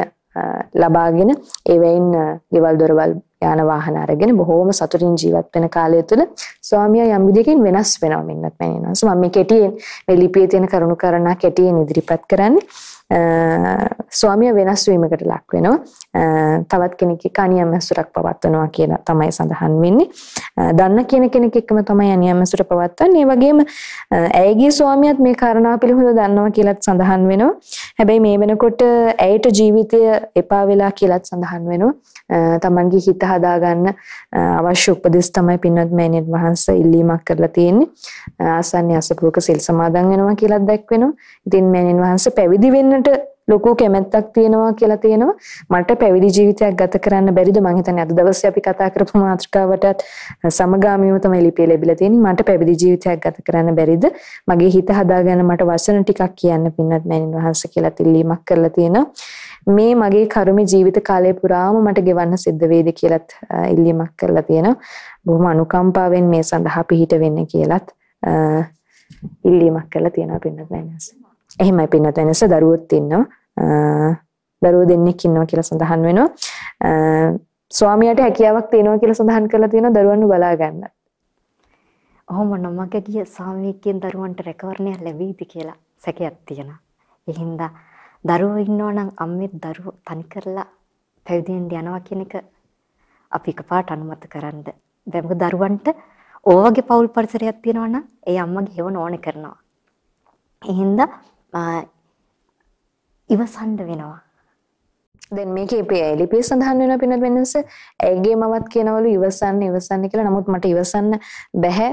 ලබාගෙන ඒවයින් ගෙවල් දොරවල් යාන වාහන අරගෙන බොහෝම සතුටින් ජීවත් වෙන කාලය තුළ ස්වාමියා යම් විදිහකින් වෙනස් වෙනවා මින්නත් මැනිනවා. සෝ මම මේ කෙටියෙන් මේ ලිපියේ තියෙන කරුණු කරනා කෙටියෙන් ඉදිරිපත් කරන්නේ. ස්වාමියා වෙනස් වීමකට ලක් වෙනවා. තවත් කෙනෙක් එක්ක අනියමසුරක් පවත්වනවා කියලා තමයි සඳහන් වෙන්නේ. දන්න කියන කෙනෙක් එක්කම තමයි අනියමසුර පවත්වන්නේ. ඒ වගේම ඇයගේ ස්වාමියාත් මේ කාරණාව පිළිබඳව දන්නවා කියලාත් සඳහන් වෙනවා. හැබැයි මේ වෙනකොට ඇයට ජීවිතය එපා වෙලා කියලාත් සඳහන් වෙනවා. තමන්ගේ හිත හදාගන්න අවශ්‍ය උපදෙස් තමයි පින්වත් මෑණියන් වහන්සේ ඉල්ලීමක් කරලා තියෙන්නේ. ආසන්න අසපුවක සිල් සමාදන් වෙනවා කියලාත් දැක්වෙනවා. ඉතින් මෑණියන් වහන්සේ පැවිදි වෙන්න කරන්නට ලොකු කැමැත්තක් තියෙනවා කියලා තියෙනවා. මට පැවිදි ජීවිතයක් ගත කරන්න බැරිද? මං හිතන්නේ අද දවසේ අපි කතා කරපු මාතෘකාවටත් සමගාමීව තමයි ලිපිය ලැබිලා තියෙන්නේ. මට පැවිදි ජීවිතයක් ගත කරන්න බැරිද? මගේ හිත හදාගන්න මට වචන ටිකක් කියන්න පින්නත් මෑණින් වහන්සේ කියලා තිල්ලීමක් කරලා තියෙනවා. මේ මගේ කර්ම ජීවිත කාලය පුරාම මට ගෙවන්න සිද්ධ වේද කියලත් ඉල්ලීමක් කරලා තියෙනවා. බොහොම අනුකම්පාවෙන් මේ සඳහා පිහිට වෙන්න කියලත් ඉල්ලීමක් කරලා තියෙනවා පින්නත් මෑණින් එහෙමයි පින්නත් වෙනස දරුවොත් ඉන්නවා. දරුවෝ දෙන්නෙක් ඉන්නවා කියලා සඳහන් වෙනවා. ස්වාමියාට හැකියාවක් තියෙනවා කියලා සඳහන් කරලා තියෙනවා දරුවන්ව බලා ගන්න. ඔහොම නමක ගිය ස්වාමියෙක්ගෙන් දරුවන්ට රැකවරණය ලැබෙයිද කියලා සැකයක් තියෙනවා. ඒ හින්දා දරුවෝ ඉන්නවා නම් අම්මේ දරුවෝ තනි කරලා පැවිදෙන්න යනවා කියන එක අපි එකපාරට අනුමත කරන්න. දැන් මොකද දරුවන්ට ඕවගේ පෞල් පරිසරයක් තියෙනවා නම් ඒ අම්මගේ හේවන ඕනේ කරනවා. ඒ හින්දා ඉවසන්න වෙනවා. දැන් මේකේ ලිපිය සඳහන් වෙනවා පින්නත් වෙනස. ඇයිගේ මවත් කියනවලු ඉවසන්න ඉවසන්න කියලා. නමුත් මට ඉවසන්න බැහැ.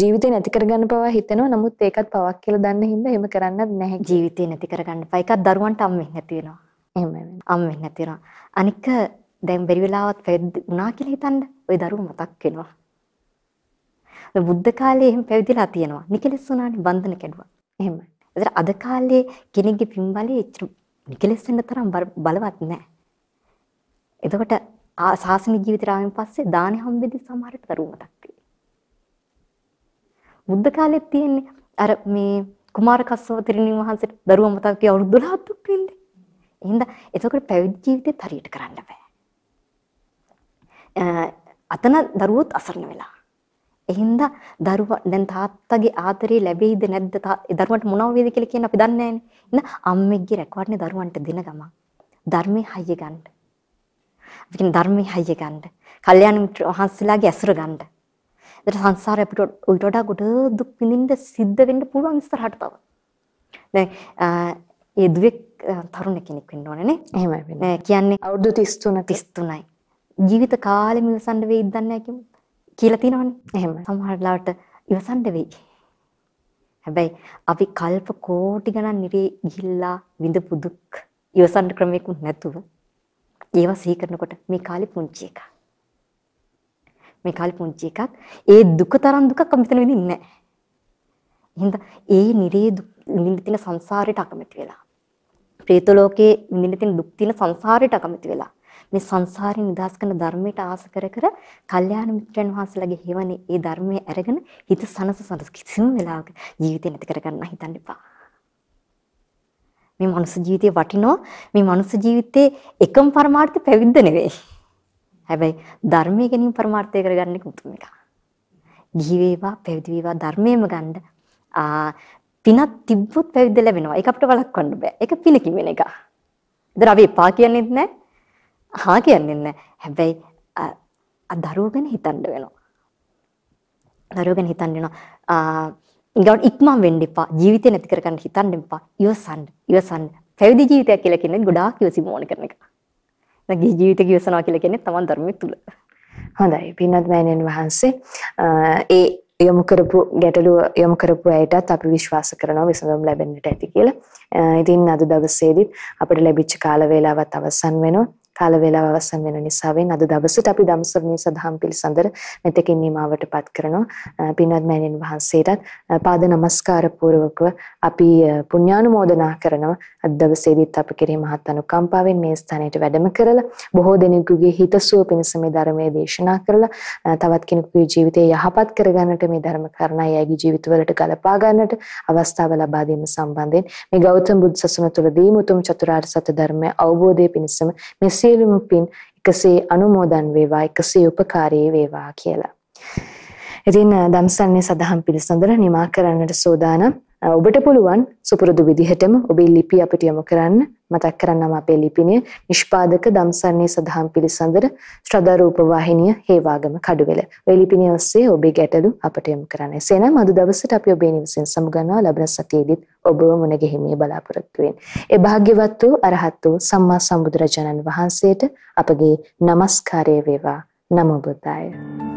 ජීවිතේ නැති කරගන්න පවා හිතෙනවා. නමුත් ඒකත් පවක් කියලා දන්න හින්දා එහෙම කරන්නත් නැහැ. ජීවිතේ නැති කරගන්න පවා ඒකත් දරුවන්ට අම්මෙන් නැති වෙනවා. එහෙමයි අම්මෙන් නැති වෙනවා. අනික දැන් බැරි වෙලාවත් පැවිදි වුණා කියලා හිතන්න ওই දරුවෝ මතක් වෙනවා. බුද්ධ කාලේ එහෙම පැවිදිලා තියෙනවා. නිකලස් වුණානේ බන්ධන කැඩුවා. එහෙමයි ඒතර අද කාලේ කෙනෙක්ගේ පින්බලේ එච්චර නිකලස් වෙන්න තරම් බලවත් නැහැ. එතකොට සාසනික ජීවිතය ආවෙන් පස්සේ දානි හම්බෙද්දි සමහරට දරුවෝ මතක් වෙයි. බුද්ධ කාලෙත් තියෙන්නේ අර මේ කුමාර කස්සප තිරිණින් වහන්සේට දරුවෝ මතක් කිය අවුරුදු 12ක් දුක් වෙන්නේ. එහෙනම් එතකොට පැවිදි ජීවිතේත් හරියට කරන්න බෑ. අතන දරුවොත් අසරණ වෙලා. එහින්දා දරුවා දැන් තාත්තගේ ආදරේ ලැබෙයිද නැද්ද දරුවන්ට මොනව වේද කියලා කියන අපි දන්නේ නැහැ නේ. අම්මෙක්ගේ රැකවරණේ දරුවන්ට දෙන ගමන් ධර්මයේ හයිය ගන්න. අපි කියන ධර්මයේ හයිය ගන්න. කල්යාණ මිත්‍ර වහන්සේලාගේ ඇසුර ගන්න. ඒතර සංසාරේ අපිට උඩට වඩා ගොඩ දුක් විඳින්න සිද්ධ වෙන්න පුළුවන් ඉස්සරහට තව. දැන් ඒ දුවෙක් තරුණ කෙනෙක් වෙන්න ඕනේ නේ. එහෙමයි වෙන්නේ. කියන්නේ අවුරුදු 33 33යි. ජීවිත කාලෙම ඉවසන්න වෙයිද දන්නේ නැහැ කිව්වොත්. කියලා තියෙනවනේ. එහෙම. සමහර ලාවට ඉවසන්න වෙයි. හැබැයි අපි කල්ප කෝටි ගණන් නිරේ ගිහිල්ලා විඳපු දුක් ඉවසන්න ක්‍රමයක්වත් නැතුව ඒවා සිහි කරනකොට මේ කාලේ පුංචි එක. මේ කාලේ පුංචි එකක්. ඒ දුක තරම් දුකක් මෙතන විඳින්නේ නැහැ. එහෙනම් ඒ නිරේ විඳින්න තියෙන සංසාරයට අකමැති වෙලා. പ്രേත ලෝකේ විඳින්න තියෙන දුක් තියෙන සංසාරයට අකමැති වෙලා. මේ සංසාරේ නිදාස් කරන ධර්මයට ආස කර කර කල්යාණ මිත්‍රයන් වහන්සේලාගේ හේවනේ ඒ ධර්මයේ අරගෙන හිත සනස සනස කිසිම වෙලාවක ජීවිතේ නැති කරගන්න හිතන්න එපා. මේ මනුස්ස ජීවිතේ වටිනවා මේ මනුස්ස ජීවිතේ එකම පරමාර්ථය පැවිද්ද නෙවෙයි. හැබැයි ධර්මයේ ගැනීම පරමාර්ථය කරගන්න උතුම් එක. ගිහි වේවා පැවිදි වේවා ධර්මයේම ගන්න ආ පිනක් තිබ්බොත් පැවිද්ද ලැබෙනවා. ඒක අපිට වළක්වන්න බෑ. ඒක පිනකින් වෙන එක. ඉතින් අපි එපා කියන්නේත් නැහැ. හා කියන්නේ නැහැ. හැබැයි අ දරුවෝ ගැන හිතන්න වෙනවා. දරුවෝ ගැන හිතන්න වෙනවා. ඊගොඩ ඉක්මන් වෙන්න එපා. ජීවිතේ නැති කරගන්න හිතන්න එපා. ඉවසන්න. ඉවසන්න. පැවිදි ජීවිතයක් කියලා කියන්නේ ගොඩාක් ඉවසීම ඕන කරන එක. නැගී ජීවිතය ඉවසනවා කියලා කියන්නේ තමන් ධර්මයේ තුල. හොඳයි. පින්වත් මෑණියන් වහන්සේ ඒ යොමු කරපු ගැටලුව යොමු කරපු අයටත් අපි විශ්වාස කරනවා විසඳුම් ලැබෙන්නට ඇති කියලා. ඉතින් අද දවසේදී අපිට ලැබිච්ච කාල වේලාවත් අවසන් වෙනවා. කාල වේලාව අවසන් වෙන නිසාවෙන් අද දවසට අපි ධම්සරණී සදහම් පිළිසඳර මෙතකින් නිමාවටපත් කරනවා. පින්වත් මෑණියන් වහන්සේටත් පාද නමස්කාර පූර්වකව අපි පුණ්‍යානුමෝදනා කරනවා. අද දවසේදීත් අප කෙරෙහි මහත් අනුකම්පාවෙන් මේ ස්ථානයට වැඩම කරලා බොහෝ දෙනෙකුගේ හිතසුව පිණිස මේ ධර්මයේ දේශනා කරලා තවත් කෙනෙකුගේ ජීවිතය යහපත් කරගන්නට මේ ධර්ම කරුණා යැයි ජීවිතවලට ගලපා ගන්නට අවස්ථාව ලබා දීම සම්බන්ධයෙන් මේ ගෞතම බුදු සසුන තුළදී මුතුම් චතුරාර්ය සත්‍ය ධර්මය අවබෝධය පිණිසම මේ සියලුම පින් එකසේ අනුමෝදන් වේවා එකසේ උපකාරී වේවා කියලා. ඉතින් දම්සන්නේ සදහම් පිළිසඳර නිමා කරන්නට සෝදානම් ඔබට පුළුවන් සුපුරුදු විදිහටම ඔබේ ලිපි අපිට යොමු කරන්න මතක් කරන්නම් අපේ ලිපිනය නිෂ්පාදක දම්සන්නේ සදහම් පිළිසඳර ශ්‍රද්ධා රූප වාහිනිය හේවාගම කඩුවෙල. ඔය ලිපිනිය ඔස්සේ ඔබේ ගැටලු අපට යොමු කරන්න. එසේනම් අද දවසට අපි ඔබේ නිවසෙන් සමුගන්නවා ලබන සතියේදීත් ඔබව මුණ ගැහිමේ බලාපොරොත්තු වෙන්නේ. ඒ භාග්‍යවත් වූ අරහත් වූ සම්මා සම්බුදුරජාණන් වහන්සේට අපගේ নমස්කාරය වේවා. නමෝ බුද්දාය.